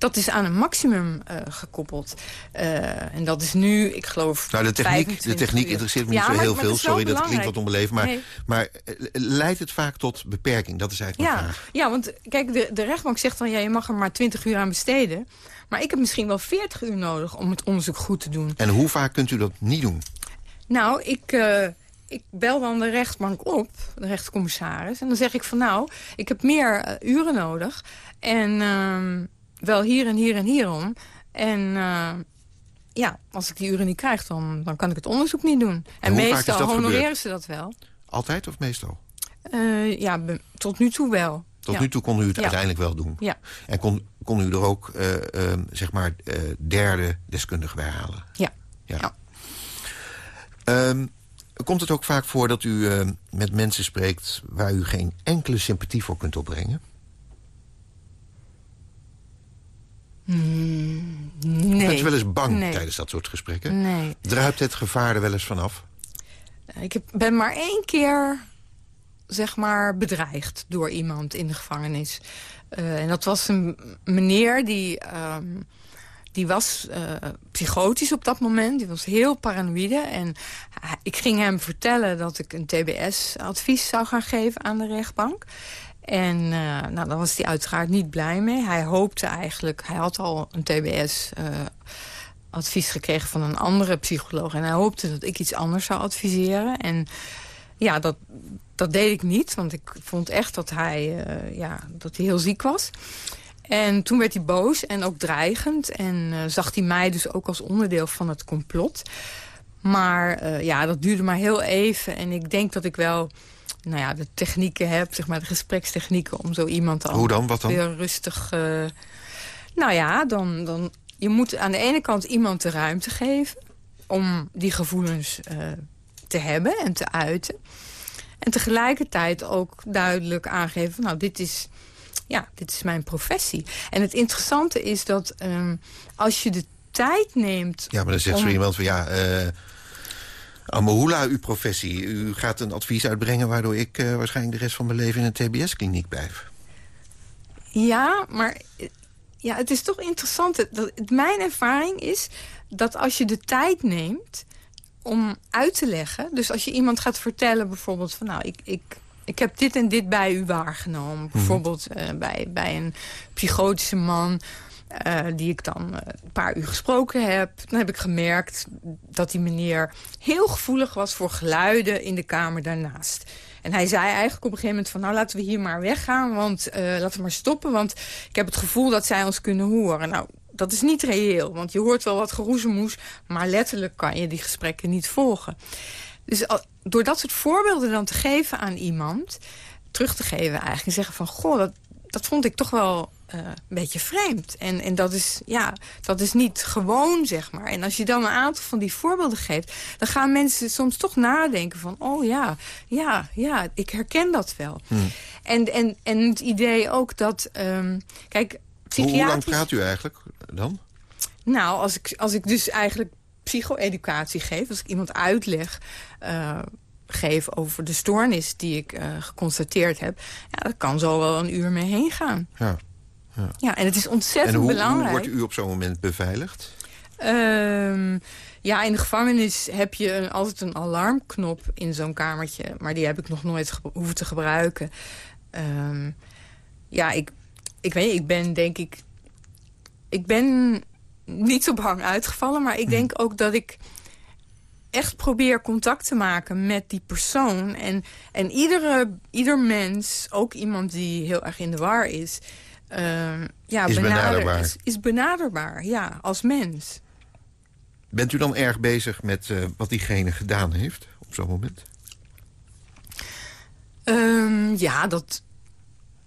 dat is aan een maximum uh, gekoppeld. Uh, en dat is nu, ik geloof... Nou, de techniek, de techniek interesseert me niet zo heel veel. Sorry, dat klinkt wat onbeleefd. Maar, nee. maar uh, leidt het vaak tot beperking? Dat is eigenlijk ja. vraag. Ja, want kijk, de, de rechtbank zegt dan... Ja, je mag er maar 20 uur aan besteden. Maar ik heb misschien wel 40 uur nodig om het onderzoek goed te doen. En hoe vaak kunt u dat niet doen? Nou, ik ik bel dan de rechtbank op, de rechtscommissaris. En dan zeg ik van nou, ik heb meer uh, uren nodig. En uh, wel hier en hier en hierom. En uh, ja, als ik die uren niet krijg, dan, dan kan ik het onderzoek niet doen. En, en meestal honoreren gebeurd? ze dat wel. Altijd of meestal? Uh, ja, tot nu toe wel. Tot ja. nu toe kon u het ja. uiteindelijk wel doen. Ja. En kon, kon u er ook, uh, uh, zeg maar, derde deskundige bij halen? Ja. ja. ja. Um, komt het ook vaak voor dat u met mensen spreekt... waar u geen enkele sympathie voor kunt opbrengen? Mm, nee. Bent u wel eens bang nee. tijdens dat soort gesprekken? Nee. Druipt het gevaar er wel eens vanaf? Ik heb, ben maar één keer zeg maar, bedreigd door iemand in de gevangenis. Uh, en dat was een meneer die... Um, die was uh, psychotisch op dat moment. Die was heel paranoïde. En ik ging hem vertellen dat ik een TBS-advies zou gaan geven aan de rechtbank. En uh, nou, daar was hij uiteraard niet blij mee. Hij hoopte eigenlijk, hij had al een TBS... Uh, advies gekregen van een andere psycholoog. En hij hoopte dat ik iets anders zou adviseren. En ja, dat, dat deed ik niet. Want ik vond echt dat hij, uh, ja, dat hij heel ziek was. En toen werd hij boos en ook dreigend. En zag hij mij dus ook als onderdeel van het complot. Maar ja, dat duurde maar heel even. En ik denk dat ik wel nou ja, de technieken heb, zeg maar de gesprekstechnieken... om zo iemand dan, Hoe dan? Wat dan? weer rustig... Uh, nou ja, dan, dan je moet aan de ene kant iemand de ruimte geven... om die gevoelens uh, te hebben en te uiten. En tegelijkertijd ook duidelijk aangeven... nou, dit is, ja, dit is mijn professie. En het interessante is dat um, als je de tijd neemt... Ja, maar dan zegt om... zo iemand van ja... Uh... Amahula, uw professie. U gaat een advies uitbrengen... waardoor ik uh, waarschijnlijk de rest van mijn leven in een tbs-kliniek blijf. Ja, maar ja, het is toch interessant. Dat, mijn ervaring is dat als je de tijd neemt om uit te leggen... dus als je iemand gaat vertellen bijvoorbeeld van... nou, ik, ik, ik heb dit en dit bij u waargenomen. Mhm. Bijvoorbeeld uh, bij, bij een psychotische man... Uh, die ik dan uh, een paar uur gesproken heb. Dan heb ik gemerkt dat die meneer heel gevoelig was voor geluiden in de kamer daarnaast. En hij zei eigenlijk op een gegeven moment van... nou, laten we hier maar weggaan, want uh, laten we maar stoppen... want ik heb het gevoel dat zij ons kunnen horen. Nou, dat is niet reëel, want je hoort wel wat geroezemoes... maar letterlijk kan je die gesprekken niet volgen. Dus door dat soort voorbeelden dan te geven aan iemand... terug te geven eigenlijk en zeggen van... goh, dat, dat vond ik toch wel uh, een beetje vreemd. En, en dat, is, ja, dat is niet gewoon, zeg maar. En als je dan een aantal van die voorbeelden geeft... dan gaan mensen soms toch nadenken van... oh ja, ja, ja, ik herken dat wel. Hmm. En, en, en het idee ook dat... Um, kijk, psychiatrisch... Hoe lang praat u eigenlijk dan? Nou, als ik, als ik dus eigenlijk psycho-educatie geef... als ik iemand uitleg... Uh, geef over de stoornis die ik uh, geconstateerd heb... Ja, dat kan zo wel een uur mee heen gaan. Ja. Ja. ja, en het is ontzettend en hoe, belangrijk. hoe wordt u op zo'n moment beveiligd? Um, ja, in de gevangenis heb je een, altijd een alarmknop in zo'n kamertje. Maar die heb ik nog nooit hoeven te gebruiken. Um, ja, ik, ik weet ik ben denk ik... Ik ben niet zo bang uitgevallen, maar ik hm. denk ook dat ik echt probeer contact te maken met die persoon. En, en iedere, ieder mens, ook iemand die heel erg in de war is... Uh, ja, is benaderbaar. Is, is, benaderbaar, ja, als mens. Bent u dan erg bezig met uh, wat diegene gedaan heeft op zo'n moment? Um, ja, dat,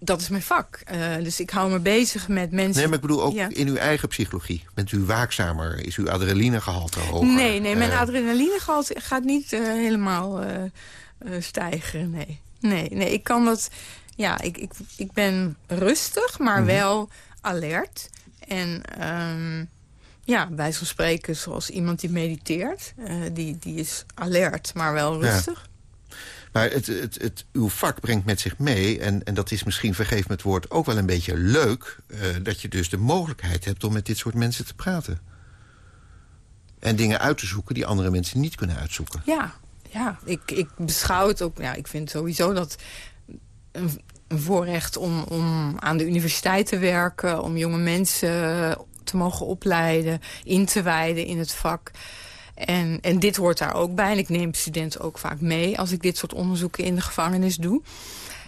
dat is mijn vak. Uh, dus ik hou me bezig met mensen... Nee, maar ik bedoel ook ja. in uw eigen psychologie. Bent u waakzamer? Is uw adrenalinegehalte hoger? Nee, nee mijn uh, adrenalinegehalte gaat niet helemaal stijgen, nee. Nee, nee, ik kan dat ja, ik, ik, ik ben rustig, maar mm -hmm. wel alert. En um, ja, bij zo'n spreken zoals iemand die mediteert. Uh, die, die is alert, maar wel rustig. Ja. Maar het, het, het, uw vak brengt met zich mee... en, en dat is misschien, vergeef me het woord, ook wel een beetje leuk... Uh, dat je dus de mogelijkheid hebt om met dit soort mensen te praten. En dingen uit te zoeken die andere mensen niet kunnen uitzoeken. Ja, ja. Ik, ik beschouw het ook... Ja, ik vind sowieso dat een, een voorrecht om, om aan de universiteit te werken... om jonge mensen te mogen opleiden, in te wijden in het vak. En, en dit hoort daar ook bij. En ik neem studenten ook vaak mee als ik dit soort onderzoeken in de gevangenis doe.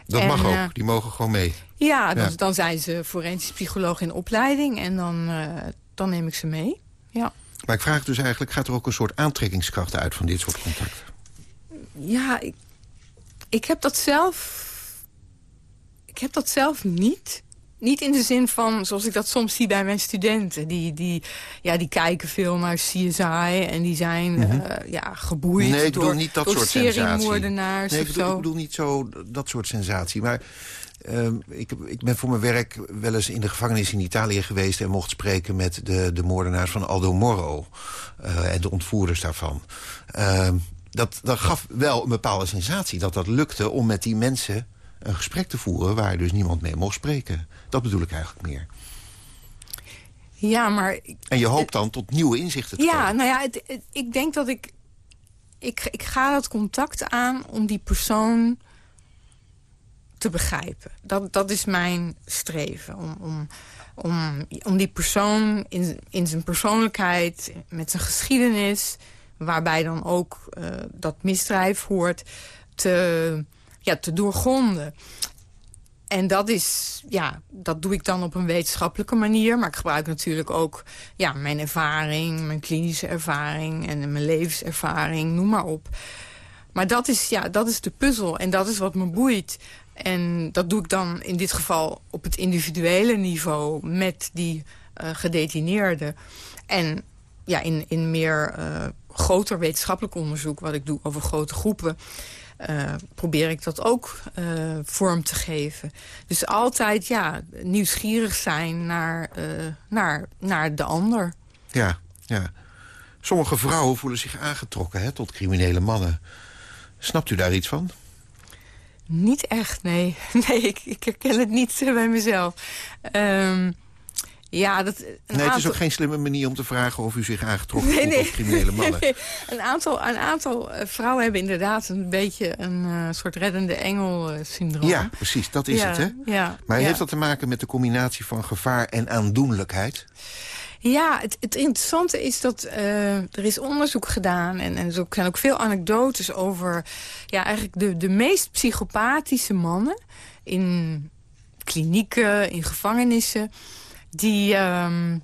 Dat en, mag ook, uh, die mogen gewoon mee. Ja, dan, ja. dan zijn ze forensisch psycholoog in opleiding en dan, uh, dan neem ik ze mee. Ja. Maar ik vraag dus eigenlijk, gaat er ook een soort aantrekkingskracht uit van dit soort contacten? Ja, ik, ik heb dat zelf ik heb dat zelf niet. Niet in de zin van, zoals ik dat soms zie bij mijn studenten. Die, die, ja, die kijken veel naar CSI en die zijn mm -hmm. uh, ja, geboeid nee, ik bedoel door, niet dat door soort sensatie. Nee, ik bedoel, ik bedoel niet zo dat soort sensatie. Maar uh, ik, ik ben voor mijn werk wel eens in de gevangenis in Italië geweest... en mocht spreken met de, de moordenaars van Aldo Moro. Uh, en de ontvoerders daarvan. dat, dat gaf wel een bepaalde sensatie dat dat lukte om met die mensen een gesprek te voeren... waar dus niemand mee mocht spreken. Dat bedoel ik eigenlijk meer. Ja, maar... En je hoopt dan tot nieuwe inzichten te ja, komen. Ja, nou ja, het, het, ik denk dat ik, ik... Ik ga dat contact aan om die persoon te begrijpen. Dat, dat is mijn streven. Om, om, om, om die persoon in, in zijn persoonlijkheid, met zijn geschiedenis... waarbij dan ook uh, dat misdrijf hoort... te ja, te doorgronden. En dat is, ja, dat doe ik dan op een wetenschappelijke manier. Maar ik gebruik natuurlijk ook ja, mijn ervaring, mijn klinische ervaring en mijn levenservaring, noem maar op. Maar dat is, ja, dat is de puzzel en dat is wat me boeit. En dat doe ik dan in dit geval op het individuele niveau met die gedetineerden. En ja, in, in meer groter wetenschappelijk onderzoek... wat ik doe over grote groepen... Uh, probeer ik dat ook uh, vorm te geven. Dus altijd ja, nieuwsgierig zijn naar, uh, naar, naar de ander. Ja, ja. Sommige vrouwen voelen zich aangetrokken hè, tot criminele mannen. Snapt u daar iets van? Niet echt, nee. Nee, ik, ik herken het niet bij mezelf. Um, ja, dat, nee, het is ook geen slimme manier om te vragen of u zich aangetrokken voelt nee, criminele mannen. Nee, een aantal, een aantal eh, vrouwen hebben inderdaad een beetje een uh, soort reddende engel-syndroom. ja, precies, dat is het, hè? Ja, maar heeft dat te maken met de combinatie van gevaar en aandoenlijkheid? Ja, het, het interessante is dat uh, er is onderzoek gedaan... en, en er zijn ook veel anekdotes over ja, eigenlijk de, de meest psychopathische mannen... in klinieken, in gevangenissen die, um,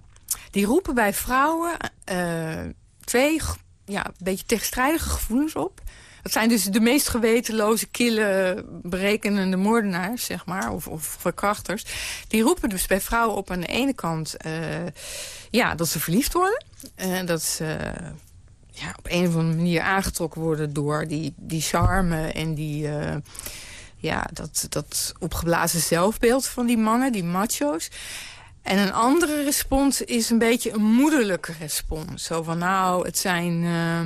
die roepen bij vrouwen uh, twee ja, een beetje tegenstrijdige gevoelens op. Dat zijn dus de meest gewetenloze, kille, berekenende moordenaars, zeg maar, of, of verkrachters. Die roepen dus bij vrouwen op aan de ene kant uh, ja, dat ze verliefd worden. En dat ze ja, op een of andere manier aangetrokken worden door die, die charme en die... Ja, dat, dat opgeblazen zelfbeeld van die mannen, die macho's. En een andere respons is een beetje een moederlijke respons. Zo van, nou, het zijn... Uh,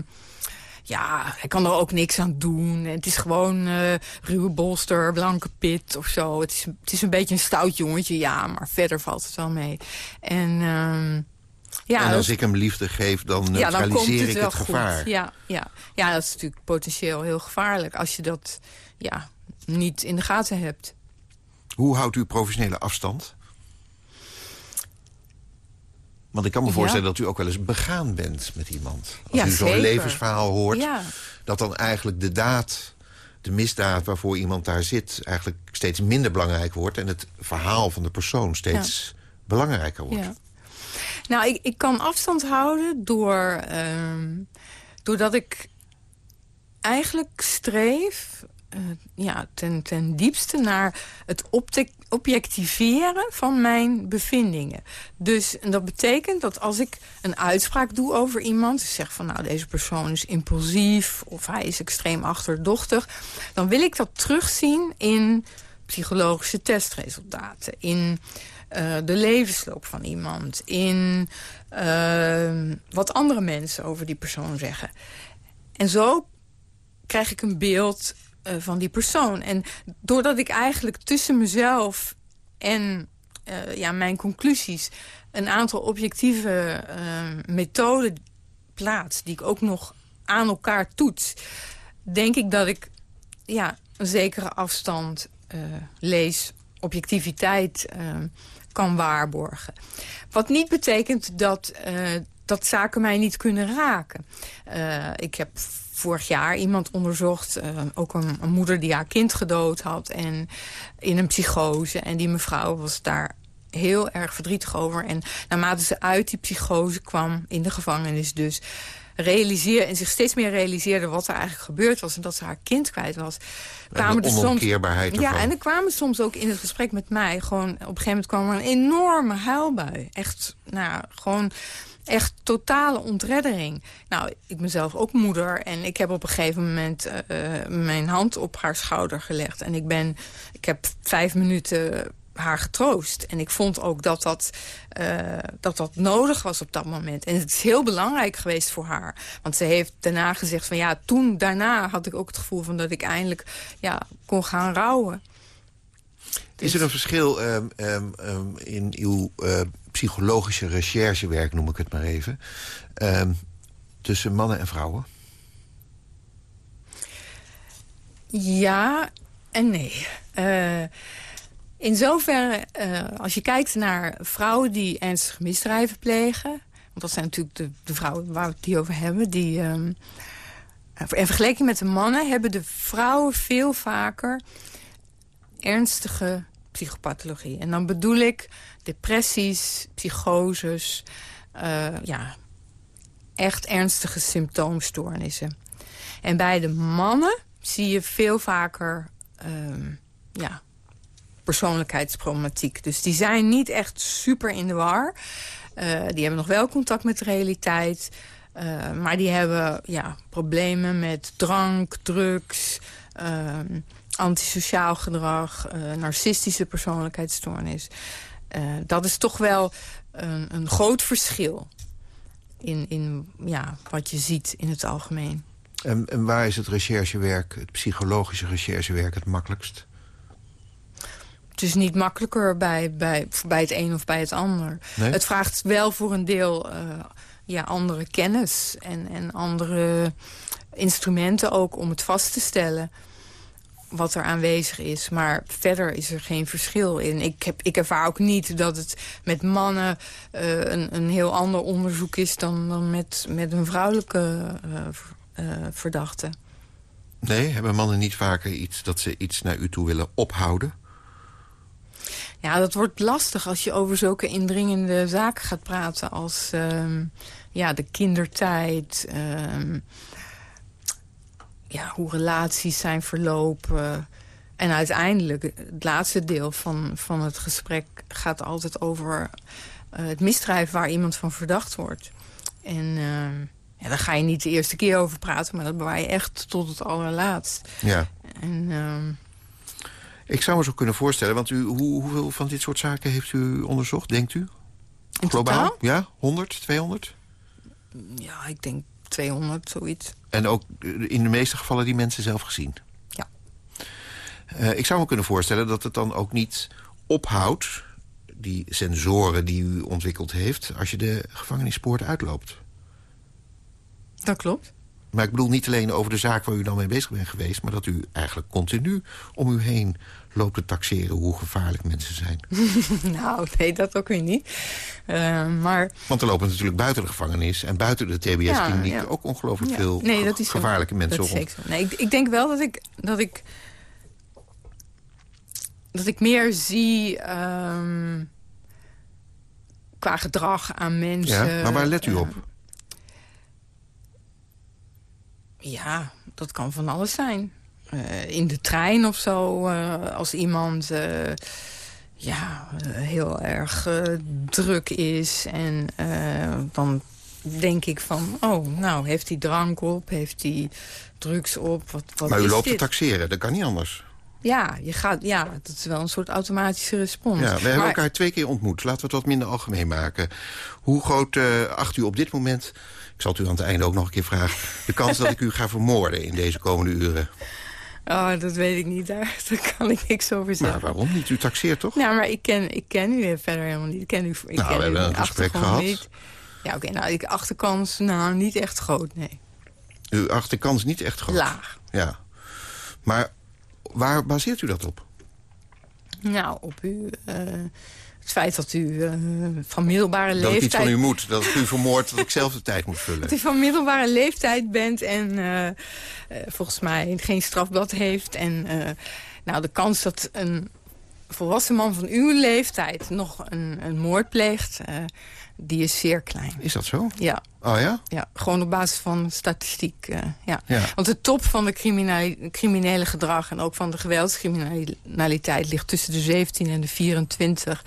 ja, hij kan er ook niks aan doen. Het is gewoon uh, ruwe bolster, blanke pit of zo. Het is, het is een beetje een stout jongetje, ja, maar verder valt het wel mee. En... Uh, ja, en als ik hem liefde geef, dan neutraliseer ja, ik het gevaar. Ja, ja. ja, dat is natuurlijk potentieel heel gevaarlijk... als je dat ja, niet in de gaten hebt. Hoe houdt u professionele afstand? Want ik kan me voorstellen dat u ook wel eens begaan bent met iemand. Als u zo'n levensverhaal hoort, dat dan eigenlijk de daad, de misdaad waarvoor iemand daar zit... eigenlijk steeds minder belangrijk wordt... en het verhaal van de persoon steeds belangrijker wordt. Nou, ik, ik kan afstand houden door, uh, doordat ik eigenlijk streef uh, ja, ten, ten diepste naar het objectiveren van mijn bevindingen. Dus en dat betekent dat als ik een uitspraak doe over iemand... zeg van nou deze persoon is impulsief of hij is extreem achterdochtig... dan wil ik dat terugzien in psychologische testresultaten... in uh, de levensloop van iemand... in uh, wat andere mensen over die persoon zeggen. En zo krijg ik een beeld uh, van die persoon. En doordat ik eigenlijk tussen mezelf en uh, ja, mijn conclusies... een aantal objectieve uh, methoden plaats... die ik ook nog aan elkaar toets... denk ik dat ik ja, een zekere afstand lees, objectiviteit kan waarborgen. Wat niet betekent dat, dat zaken mij niet kunnen raken. ik heb vorig jaar iemand onderzocht. Uh, ook een, een, moeder die haar kind gedood had. En in een psychose. En die mevrouw was daar heel erg verdrietig over. En naarmate ze uit die psychose kwam in de gevangenis dus realiseerde en zich steeds meer realiseerde wat er eigenlijk gebeurd was... en dat ze haar kind kwijt was. Kwamen de soms, Ja, en er kwamen soms ook in het gesprek met mij... gewoon op een gegeven moment kwam er een enorme huilbui. Echt, nou, gewoon echt totale ontreddering. Nou, ik ben zelf ook moeder en ik heb op een gegeven moment uh, mijn hand op haar schouder gelegd. En ik, ben, ik heb vijf minuten haar getroost. En ik vond ook dat dat, uh, dat dat nodig was op dat moment. En het is heel belangrijk geweest voor haar. Want ze heeft daarna gezegd van ja, toen daarna had ik ook het gevoel van dat ik eindelijk ja, kon gaan rouwen. Is er een verschil um, um, in uw uh, psychologische recherchewerk, noem ik het maar even... Tussen mannen en vrouwen? Ja en nee. Uh, in zoverre, uh, als je kijkt naar vrouwen die ernstige misdrijven plegen... want dat zijn natuurlijk de, de vrouwen waar we het hier over hebben... die in vergelijking met de mannen hebben de vrouwen veel vaker ernstige psychopathologie. En dan bedoel ik depressies, psychoses, uh, ja, echt ernstige symptoomstoornissen. En bij de mannen zie je veel vaker uh, ja, persoonlijkheidsproblematiek. Dus die zijn niet echt super in de war. die hebben nog wel contact met de realiteit. maar die hebben ja, problemen met drank, drugs, ehm, antisociaal gedrag, narcistische persoonlijkheidsstoornis. dat is toch wel een, een groot verschil in, in ja, wat je ziet in het algemeen. En, en waar is het recherchewerk, het psychologische recherchewerk het makkelijkst? Het is niet makkelijker bij, bij, bij het een of bij het ander. Het vraagt wel voor een deel uh, ja, andere kennis en, en andere instrumenten ook om het vast te stellen wat er aanwezig is. Maar verder is er geen verschil in. Ik, heb, ik ervaar ook niet dat het met mannen uh, een, een heel ander onderzoek is... dan, dan met, met een vrouwelijke uh, uh, verdachte. Nee, hebben mannen niet vaker iets dat ze iets naar u toe willen ophouden? Ja, dat wordt lastig als je over zulke indringende zaken gaat praten... als ehm, ja, de kindertijd... Ehm, ja, hoe relaties zijn verlopen. En uiteindelijk, het laatste deel van, van het gesprek gaat altijd over uh, het misdrijf waar iemand van verdacht wordt. En uh, ja, daar ga je niet de eerste keer over praten, maar dat bewaar je echt tot het allerlaatst. Ja. En, uh, ik zou me zo kunnen voorstellen, want u, hoe, hoeveel van dit soort zaken heeft u onderzocht, denkt u? Globaal? Totaal? Ja, 100, 200? Ja, ik denk 200, zoiets. En ook in de meeste gevallen die mensen zelf gezien? Ja. Uh, ik zou me kunnen voorstellen dat het dan ook niet ophoudt... die sensoren die u ontwikkeld heeft... als je de gevangenispoort uitloopt. Dat klopt. Maar ik bedoel niet alleen over de zaak waar u dan mee bezig bent geweest... maar dat u eigenlijk continu om u heen loopt te taxeren... hoe gevaarlijk mensen zijn. nou, nee, dat ook weer niet. Uh, maar... Want er lopen natuurlijk buiten de gevangenis... en buiten de TBS-kliniek ja, ook ongelooflijk ja. veel nee, dat is gevaarlijke zo. mensen dat rond. Is. Nee, ik, ik, denk wel dat ik... Dat ik dat ik meer zie um, qua gedrag aan mensen. Ja, maar waar let u op? Uh, ja, dat kan van alles zijn. Uh, in de trein of zo, uh, als iemand uh, ja, heel erg druk is. En dan denk ik van, oh, nou, heeft hij drank op? Heeft hij drugs op? Wat, wat maar u is loopt dit? te taxeren, dat kan niet anders. Ja, je gaat, ja, dat is wel een soort automatische respons. Ja, we hebben maar... elkaar twee keer ontmoet. Laten we het wat minder algemeen maken. Hoe groot acht u op dit moment ik zal het u aan het einde ook nog een keer vragen... de kans dat ik u ga vermoorden in deze komende uren? Oh, dat weet ik niet. Daar, daar kan ik niks over zeggen. Nou, waarom niet? U taxeert toch? Nou, maar ik ken, ik ken u verder helemaal niet. Ik ken u, ik nou, ken we hebben u een gesprek gehad. Niet. Ja, oké. Okay, nou, de achterkans, nou, niet echt groot, nee. Uw achterkans niet echt groot? Laag. Ja. Maar waar baseert u dat op? Nou, op uw... Uh, het feit dat u uh, van middelbare dat leeftijd... Dat iets van u moet. Dat ik u vermoord dat ik zelf de tijd moet vullen. Dat u van middelbare leeftijd bent en uh, uh, volgens mij geen strafblad heeft. En nou, de kans dat een volwassen man van uw leeftijd nog een, een moord pleegt... die is zeer klein. Is dat zo? Ja. Oh ja? Ja, gewoon op basis van statistiek. Uh, ja. ja. Want de top van de criminele, gedrag... en ook van de geweldscriminaliteit ligt tussen de 17 en de 24.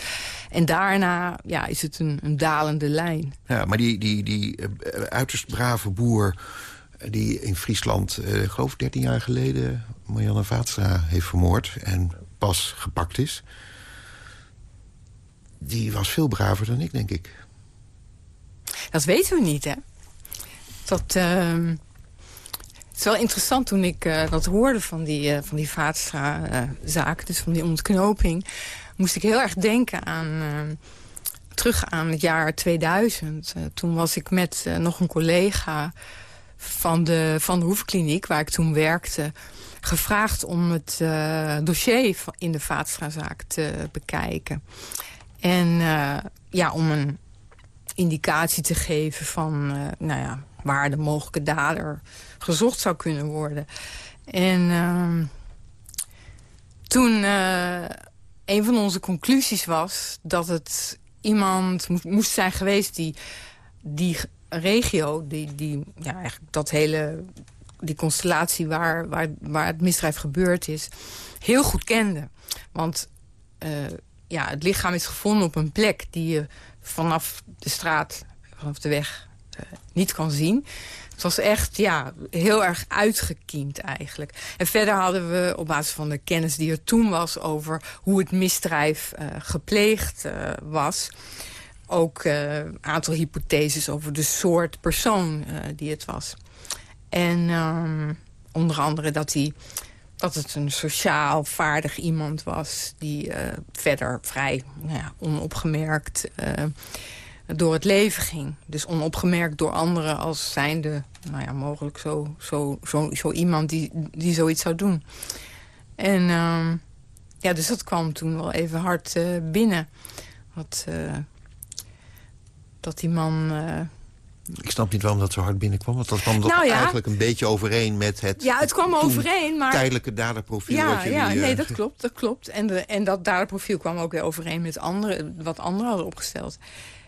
En daarna ja, is het een, een dalende lijn. Ja, maar die, die, die uh, uiterst brave boer... die in Friesland, uh, geloof ik 13 jaar geleden... Marianne Vaatstra heeft vermoord en pas gepakt is... die was veel braver dan ik, denk ik. Dat weten we niet, hè? Dat, uh, het is wel interessant toen ik uh, dat hoorde van die, uh, van die Vaatstra-zaak... dus van die ontknoping... moest ik heel erg denken aan... terug aan het jaar 2000. toen was ik met nog een collega van de, van de Hoefkliniek... waar ik toen werkte gevraagd om het dossier in de Vaatstra-zaak te bekijken. En ja, om een indicatie te geven van uh, nou ja, waar de mogelijke dader gezocht zou kunnen worden. En uh, toen uh, een van onze conclusies was dat het iemand moest zijn geweest die die regio, die, die, ja, eigenlijk dat hele, die constellatie waar, waar, waar het misdrijf gebeurd is, heel goed kende. Want ja, het lichaam is gevonden op een plek die je vanaf de straat, vanaf de weg, niet kan zien. Het was echt ja, heel erg uitgekiend eigenlijk. En verder hadden we op basis van de kennis die er toen was... over hoe het misdrijf uh, gepleegd uh, was... ook een aantal hypotheses over de soort persoon die het was. En um, onder andere dat, hij, dat het een sociaal vaardig iemand was... die verder vrij nou ja, onopgemerkt door het leven ging. Dus onopgemerkt door anderen als zijnde... nou ja, mogelijk zo, zo, zo, zo iemand die, die zoiets zou doen. En uh, ja, dus dat kwam toen wel even hard uh, binnen. Uh, dat die man... Ik snap niet waarom dat zo hard binnenkwam. Want dat kwam nou ja. eigenlijk een beetje overeen met het Ja, het kwam overeen, maar... tijdelijke daderprofiel. Ja, wat ja nee, dat klopt, dat klopt. En, de, en dat daderprofiel kwam ook weer overeen met andere, wat anderen hadden opgesteld.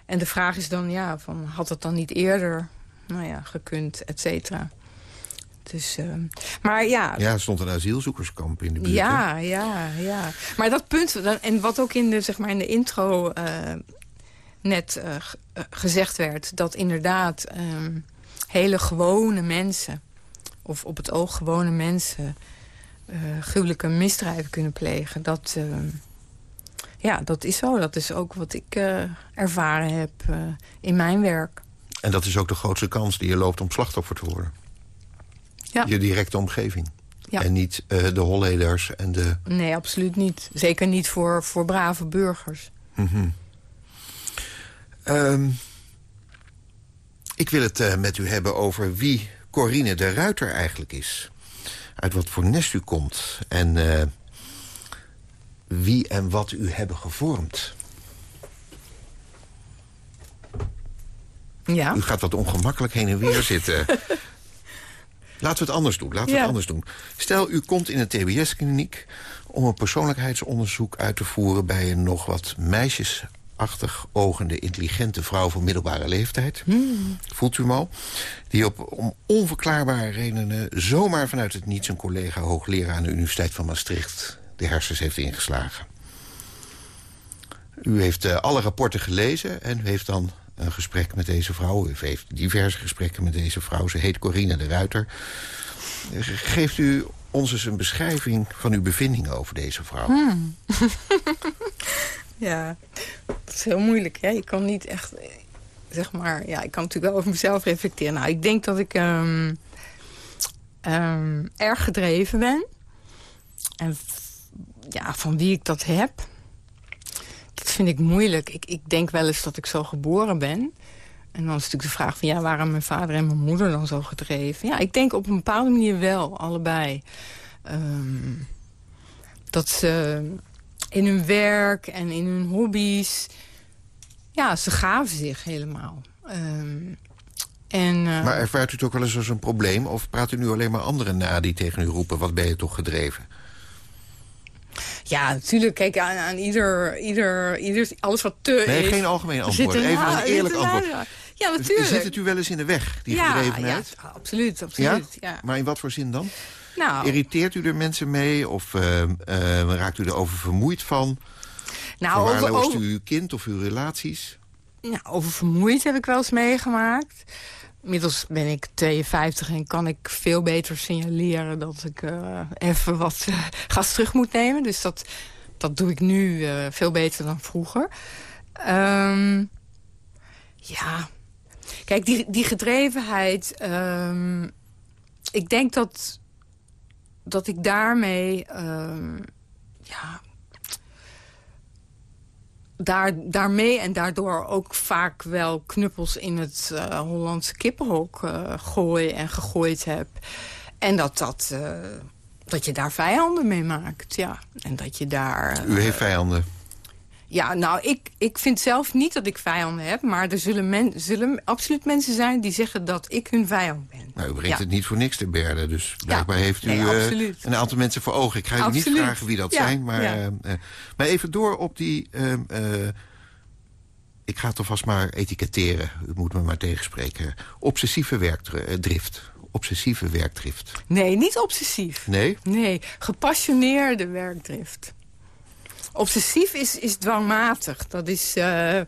En de vraag is dan, ja, van, had het dan niet eerder nou ja, gekund, et cetera. Dus, uh, maar ja... Ja, er stond een asielzoekerskamp in de buurt. Ja, ja, ja. Maar dat punt, en wat ook in de, zeg maar in de intro uh, net uh, gezegd werd... dat inderdaad um, hele gewone mensen, of op het oog gewone mensen... gruwelijke misdrijven kunnen plegen, dat... Ehm, ja, dat is zo. Dat is ook wat ik uh, ervaren heb uh, in mijn werk. En dat is ook de grootste kans die je loopt om slachtoffer te worden. Ja. Je directe omgeving. Ja. En niet uh, de holleders en de... Nee, absoluut niet. Zeker niet voor, voor brave burgers. Mm -hmm. Um, ik wil het met u hebben over wie Corine de Ruiter eigenlijk is. Uit wat voor nest u komt. En wie en wat u hebben gevormd. Ja. U gaat wat ongemakkelijk heen en weer zitten. Laten we het anders doen. Laten we het anders doen. Stel, u komt in een TBS-kliniek om een persoonlijkheidsonderzoek uit te voeren... bij een nog wat meisjesachtig ogende, intelligente vrouw van middelbare leeftijd. Hmm. Voelt u hem al? Die op om onverklaarbare redenen zomaar vanuit het niets... een collega hoogleraar aan de Universiteit van Maastricht de hersens heeft ingeslagen. U heeft uh, alle rapporten gelezen en u heeft dan een gesprek met deze vrouw. U heeft diverse gesprekken met deze vrouw. Ze heet Corine de Ruiter. Geeft u ons eens een beschrijving van uw bevindingen over deze vrouw? Hmm. ja, dat is heel moeilijk. Hè? Je kan niet echt, zeg maar... Ja, ik kan natuurlijk wel over mezelf reflecteren. Nou, ik denk dat ik um, um, erg gedreven ben. En ja, van wie ik dat heb, dat vind ik moeilijk. Ik, ik denk wel eens dat ik zo geboren ben. En dan is natuurlijk de vraag van, ja, waren mijn vader en mijn moeder dan zo gedreven? Ja, ik denk op een bepaalde manier wel, allebei. Um, dat ze in hun werk en in hun hobby's... Ja, ze gaven zich helemaal. Um, en, uh, maar ervaart u het ook wel eens als een probleem? Of praat u nu alleen maar anderen na die tegen u roepen... wat ben je toch gedreven? Ja, natuurlijk. Kijk, aan, aan ieder, ieder, ieder, alles wat te nee, is... geen algemeen antwoord. Even een eerlijk antwoord. Ja, natuurlijk. Zit het u wel eens in de weg, die ja, gedrevenheid? Ja, absoluut. absoluut ja? ja? Maar in wat voor zin dan? Nou, Irriteert u er mensen mee? Of uh, uh, raakt u erover vermoeid van? Nou, Verwaarloost over, u uw kind of uw relaties? Nou, over vermoeid heb ik wel eens meegemaakt. Inmiddels ben ik 52 en kan ik veel beter signaleren... dat ik uh, even wat gas terug moet nemen. Dus dat, dat doe ik nu veel beter dan vroeger. Um, ja, kijk, die, die gedrevenheid... Um, ik denk dat, dat ik daarmee... Um, ja, daar, daarmee en daardoor ook vaak wel knuppels in het uh, Hollandse kippenhok uh, gooi en gegooid heb. En dat, dat, uh, dat je daar vijanden mee maakt, ja. En dat je daar... U heeft vijanden? Ja, nou, ik, ik vind zelf niet dat ik vijanden heb... maar er zullen, men, zullen absoluut mensen zijn die zeggen dat ik hun vijand ben. Nou, u brengt ja. het niet voor niks te berden, dus blijkbaar ja. heeft u nee, een aantal mensen voor ogen. Ik ga u niet vragen wie dat ja. zijn, maar, uh, maar even door op die... Uh, ik ga het alvast maar etiketteren, u moet me maar tegenspreken. Obsessieve werkdrift. Obsessieve werkdrift. Nee, niet obsessief. Nee? Nee, gepassioneerde werkdrift. Obsessief is, is dwangmatig. Dat is... Uh,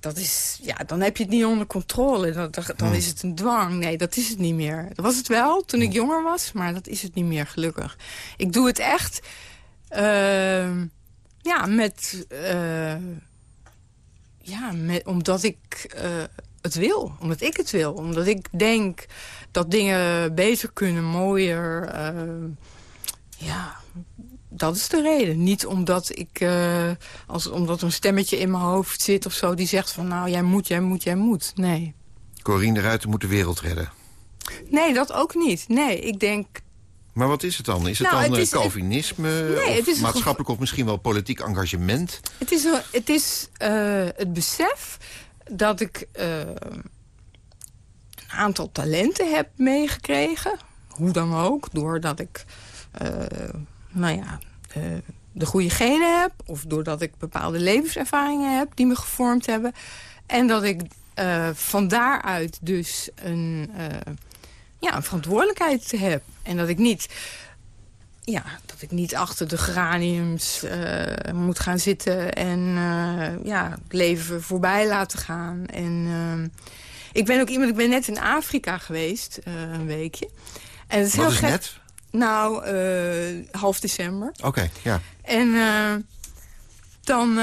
dat is, ja, dan heb je het niet onder controle. Dan, dan is het een dwang. Nee, dat is het niet meer. Dat was het wel toen ik jonger was, maar dat is het niet meer, gelukkig. Ik doe het echt... Uh, ja, met... Uh, ja, met, omdat ik uh, het wil. Omdat ik het wil. Omdat ik denk dat dingen beter kunnen, mooier. Uh, ja, dat is de reden. Niet omdat, ik, uh, als, omdat er een stemmetje in mijn hoofd zit of zo... die zegt van nou, jij moet, jij moet, jij moet. Nee. Corine de Ruiter moet de wereld redden. Nee, dat ook niet. Nee, ik denk... Maar wat is het dan? Is het nou, dan het is, Calvinisme? Nee, het is maatschappelijk of misschien wel politiek engagement? Het is, het, is uh, het besef dat ik uh, een aantal talenten heb meegekregen. Hoe dan ook, doordat ik uh, nou ja, uh, de goede genen heb... of doordat ik bepaalde levenservaringen heb die me gevormd hebben. En dat ik van daaruit dus een, ja, een verantwoordelijkheid heb. En dat ik niet ja, dat ik niet achter de geraniums moet gaan zitten en ja, het leven voorbij laten gaan. En ik ben ook iemand, ik ben net in Afrika geweest, een weekje. En het is Wat heel is gek. net? Nou, half december. Oké, ja. En dan,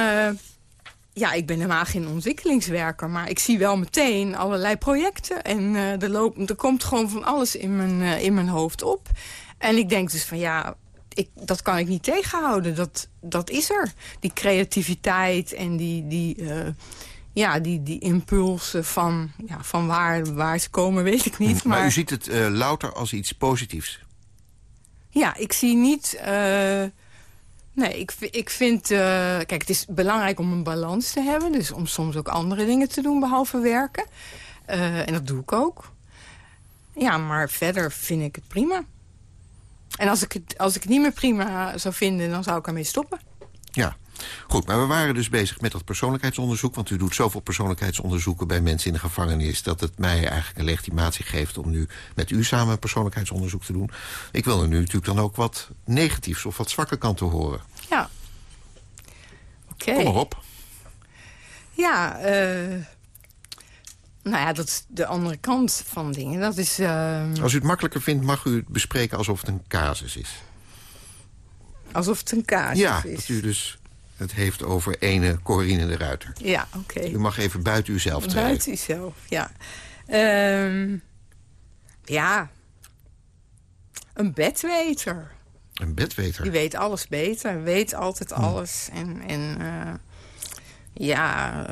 ja, ik ben helemaal geen ontwikkelingswerker, maar ik zie wel meteen allerlei projecten. En er, loopt, er komt gewoon van alles in mijn, in mijn hoofd op. En ik denk dus van ja, ik, dat kan ik niet tegenhouden. Dat, dat is er. Die creativiteit en die, die, uh, ja, die, die impulsen van, ja, van waar, waar ze komen, weet ik niet. Maar, maar u ziet het uh, louter als iets positiefs? Ja, ik zie niet... Uh, nee, ik, ik vind... kijk, het is belangrijk om een balans te hebben. Dus om soms ook andere dingen te doen behalve werken. en dat doe ik ook. Ja, maar verder vind ik het prima. En als ik, het, als ik het niet meer prima zou vinden, dan zou ik ermee stoppen. Ja, goed. Maar we waren dus bezig met dat persoonlijkheidsonderzoek. Want u doet zoveel persoonlijkheidsonderzoeken bij mensen in de gevangenis... dat het mij eigenlijk een legitimatie geeft om nu met u samen een persoonlijkheidsonderzoek te doen. Ik wil er nu natuurlijk dan ook wat negatiefs of wat zwakke kanten horen. Ja. Oké. Kom maar op. Ja, uh, nou ja, dat is de andere kant van dingen. Dat is, uh... Als u het makkelijker vindt, mag u het bespreken alsof het een casus is. Alsof het een casus ja, is? Ja, dat u dus het heeft over ene Corine de Ruiter. Ja, oké. U mag even buiten uzelf treden. Buiten uzelf, ja. Um, ja, een bedweter. Een bedweter? Die weet alles beter, weet altijd hm. alles. En, en uh, ja,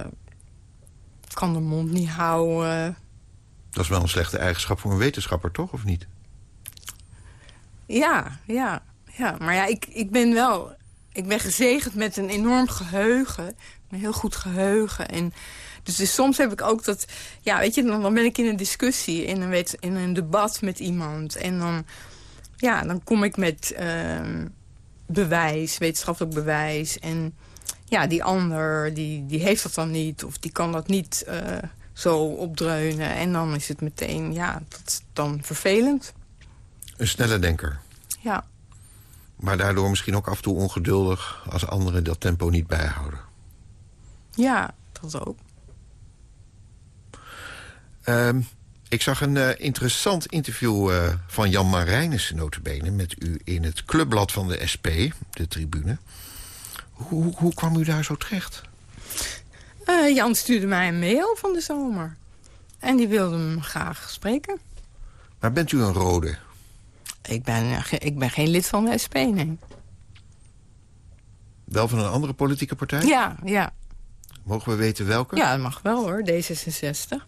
kan de mond niet houden. Dat is wel een slechte eigenschap voor een wetenschapper, toch? Of niet? Ja, ja. ja. Maar ja, ik, ik ben wel... Ik ben gezegend met een enorm geheugen. Een heel goed geheugen. En dus, dus soms heb ik ook dat... Ja, weet je, dan, dan ben ik in een discussie, in een, weet, in een debat met iemand. En dan, ja, dan kom ik met uh, bewijs, wetenschappelijk bewijs. En ja, die ander die, die heeft dat dan niet. Of die kan dat niet uh, zo opdreunen. En dan is het meteen, ja, dat is dan vervelend. Een snelle denker. Ja. Maar daardoor misschien ook af en toe ongeduldig... als anderen dat tempo niet bijhouden. Ja, dat ook. Um, ik zag een uh, interessant interview uh, van Jan Marijnissen notabene... met u in het clubblad van de SP, de tribune... Hoe, hoe kwam u daar zo terecht? Uh, Jan stuurde mij een mail van de zomer. En die wilde hem graag spreken. Maar bent u een rode? Ik ben, eh, ik ben geen lid van de SP, nee. Wel van een andere politieke partij? Ja, ja. Mogen we weten welke? Ja, dat mag wel hoor, D66.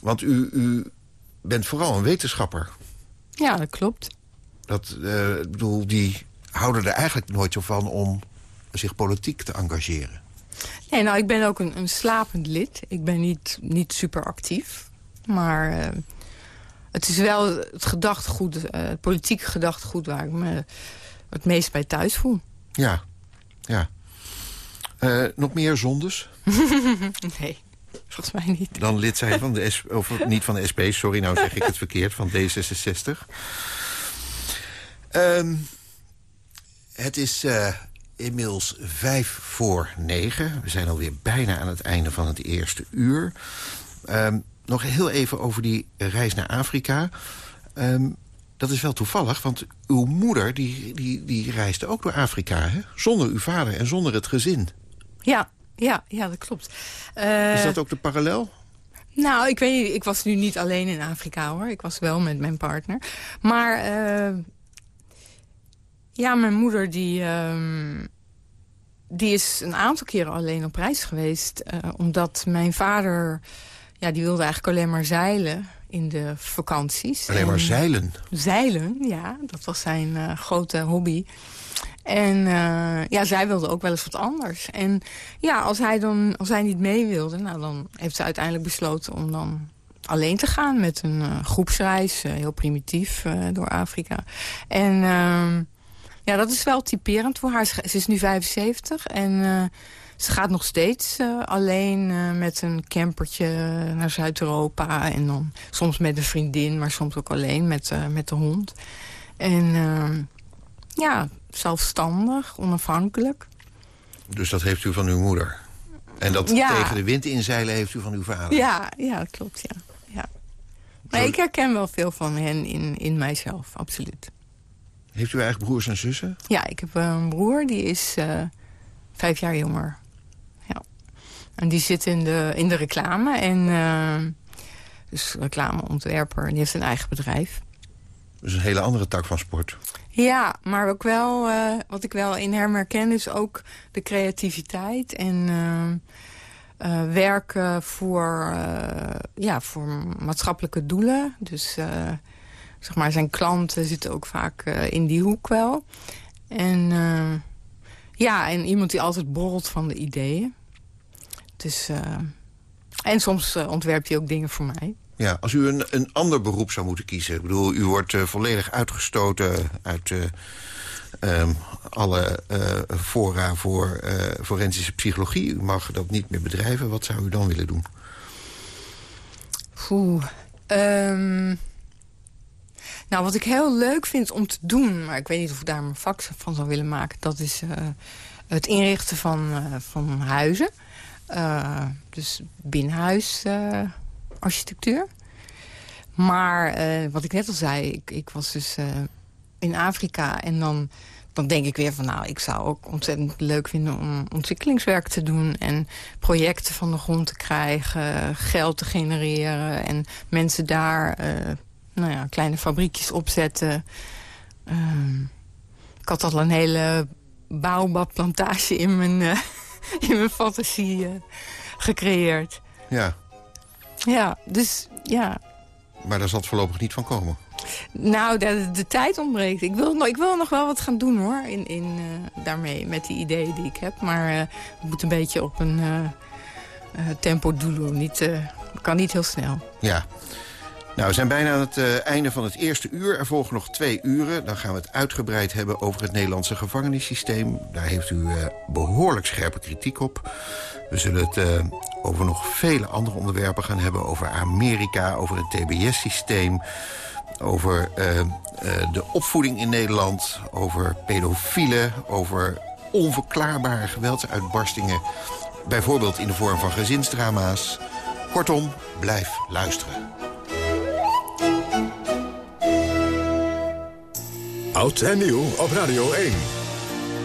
Want u, u bent vooral een wetenschapper. Ja, dat klopt. Dat, uh, bedoel, die houden er eigenlijk nooit zo van om zich politiek te engageren. Nee, nou, ik ben ook een, een slapend lid. Ik ben niet, niet super actief. Maar uh, het is wel het gedachtegoed, uh, het politieke gedachtegoed... waar ik me het meest bij thuis voel. Ja, ja. Uh, nog meer zondes? nee, volgens mij niet. Dan lid zijn van de SP, of niet van de SP, sorry, nou zeg ik het verkeerd, van D66. Um, Het is uh, inmiddels vijf voor negen. We zijn alweer bijna aan het einde van het eerste uur. Um, nog heel even over die reis naar Afrika. Um, dat is wel toevallig, want uw moeder die, die, die reisde ook door Afrika, hè? Zonder uw vader en zonder het gezin. Ja, ja, ja dat klopt. Uh, is dat ook de parallel? Nou, ik weet niet, ik was nu niet alleen in Afrika hoor. Ik was wel met mijn partner. Maar uh, ja, mijn moeder die, uh, die is een aantal keren alleen op reis geweest. Uh, omdat mijn vader, ja, die wilde eigenlijk alleen maar zeilen in de vakanties. Alleen maar zeilen? Zeilen, ja. Dat was zijn uh, grote hobby. En uh, ja, zij wilde ook wel eens wat anders. En ja, als hij, dan, als hij niet mee wilde... Nou, dan heeft ze uiteindelijk besloten om dan alleen te gaan... met een uh, groepsreis, heel primitief, door Afrika. En ehm, ja, dat is wel typerend voor haar. Ze is nu 75 en ze gaat nog steeds uh, alleen uh, met een campertje naar Zuid-Europa. En dan soms met een vriendin, maar soms ook alleen met, uh, met de hond. En ehm, ja, zelfstandig, onafhankelijk. Dus dat heeft u van uw moeder? En dat ja. tegen de wind inzeilen heeft u van uw vader? Ja, ja dat klopt, ja. ja. Maar ik herken wel veel van hen in, in mijzelf, absoluut. Heeft u eigenlijk broers en zussen? Ja, ik heb een broer, die is vijf jaar jonger. En die zit in de, in de reclame. En, uh, dus reclameontwerper. Die heeft een eigen bedrijf. Dus een hele andere tak van sport. Ja, maar ook wel, uh, wat ik wel in hem herken... is ook de creativiteit en uh, werken voor, ja, voor maatschappelijke doelen. Dus zeg maar, zijn klanten zitten ook vaak in die hoek wel. En ja, en iemand die altijd borrelt van de ideeën. Dus, uh, en soms uh, ontwerpt hij ook dingen voor mij. Ja, als u een, een ander beroep zou moeten kiezen... ik bedoel, u wordt uh, volledig uitgestoten uit um, alle fora voor forensische psychologie. U mag dat niet meer bedrijven. Wat zou u dan willen doen? Oeh, um, nou, wat ik heel leuk vind om te doen... maar ik weet niet of ik daar mijn vak van zou willen maken... dat is het inrichten van, van huizen... Uh, dus binnenhuisarchitectuur. Uh, maar uh, wat ik net al zei, ik, ik was dus eh, in Afrika en dan, dan denk ik weer van... nou, ik zou ook ontzettend leuk vinden om ontwikkelingswerk te doen... en projecten van de grond te krijgen, geld te genereren... en mensen daar nou ja, kleine fabriekjes opzetten. Ehm, ik had al een hele baobabplantage in mijn in mijn fantasie uh, gecreëerd. Ja. Ja, dus ja. Maar daar zal het voorlopig niet van komen? Nou, de, de tijd ontbreekt. Ik wil, ik wil nog wel wat gaan doen hoor, in, in, uh, daarmee, met die ideeën die ik heb. Maar uh, het moet een beetje op een tempo doen. Niet, kan niet heel snel. Ja. Nou, we zijn bijna aan het uh, einde van het eerste uur. Er volgen nog twee uren. Dan gaan we het uitgebreid hebben over het Nederlandse gevangenissysteem. Daar heeft u uh, behoorlijk scherpe kritiek op. We zullen het uh, over nog vele andere onderwerpen gaan hebben. Over Amerika, over het TBS-systeem. Over de opvoeding in Nederland. Over pedofielen. Over onverklaarbare geweldsuitbarstingen. Bijvoorbeeld in de vorm van gezinsdrama's. Kortom, blijf luisteren. Oud en nieuw op Radio 1.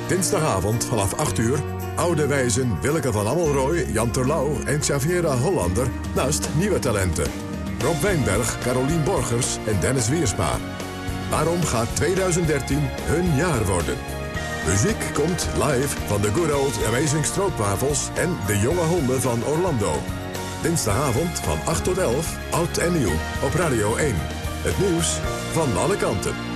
Dinsdagavond vanaf 8 uur. Oude wijzen Willeke van Ammelrooy, Jan Terlouw en Xaviera Hollander. Naast nieuwe talenten. Rob Wijnberg, Carolien Borgers en Dennis Wiersma. Waarom gaat 2013 hun jaar worden? Muziek komt live van de Good Old Amazing Stroopwafels en de jonge honden van Orlando. Dinsdagavond van 8 tot 11, oud en nieuw, op Radio 1. Het nieuws van alle kanten.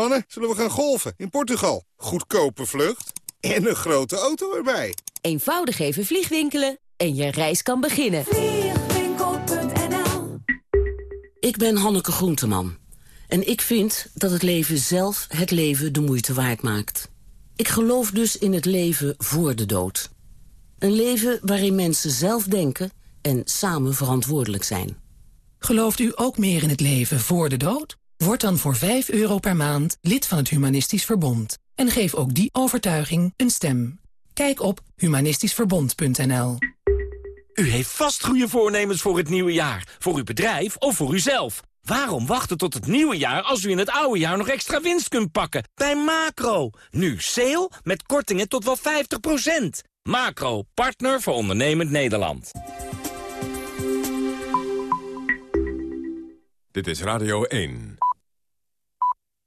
Mannen, zullen we gaan golven in Portugal? Goedkope vlucht en een grote auto erbij. Eenvoudig even vliegwinkelen en je reis kan beginnen. Vliegwinkel.nl Ik ben Hanneke Groenteman. En ik vind dat het leven zelf het leven de moeite waard maakt. Ik geloof dus in het leven voor de dood. Een leven waarin mensen zelf denken en samen verantwoordelijk zijn. Gelooft u ook meer in het leven voor de dood? Word dan voor 5 euro per maand lid van het Humanistisch Verbond. En geef ook die overtuiging een stem. Kijk op humanistischverbond.nl U heeft vast goede voornemens voor het nieuwe jaar. Voor uw bedrijf of voor uzelf. Waarom wachten tot het nieuwe jaar als u in het oude jaar nog extra winst kunt pakken? Bij Macro. Nu sale met kortingen tot wel 50%. Macro, partner voor ondernemend Nederland. Dit is Radio 1.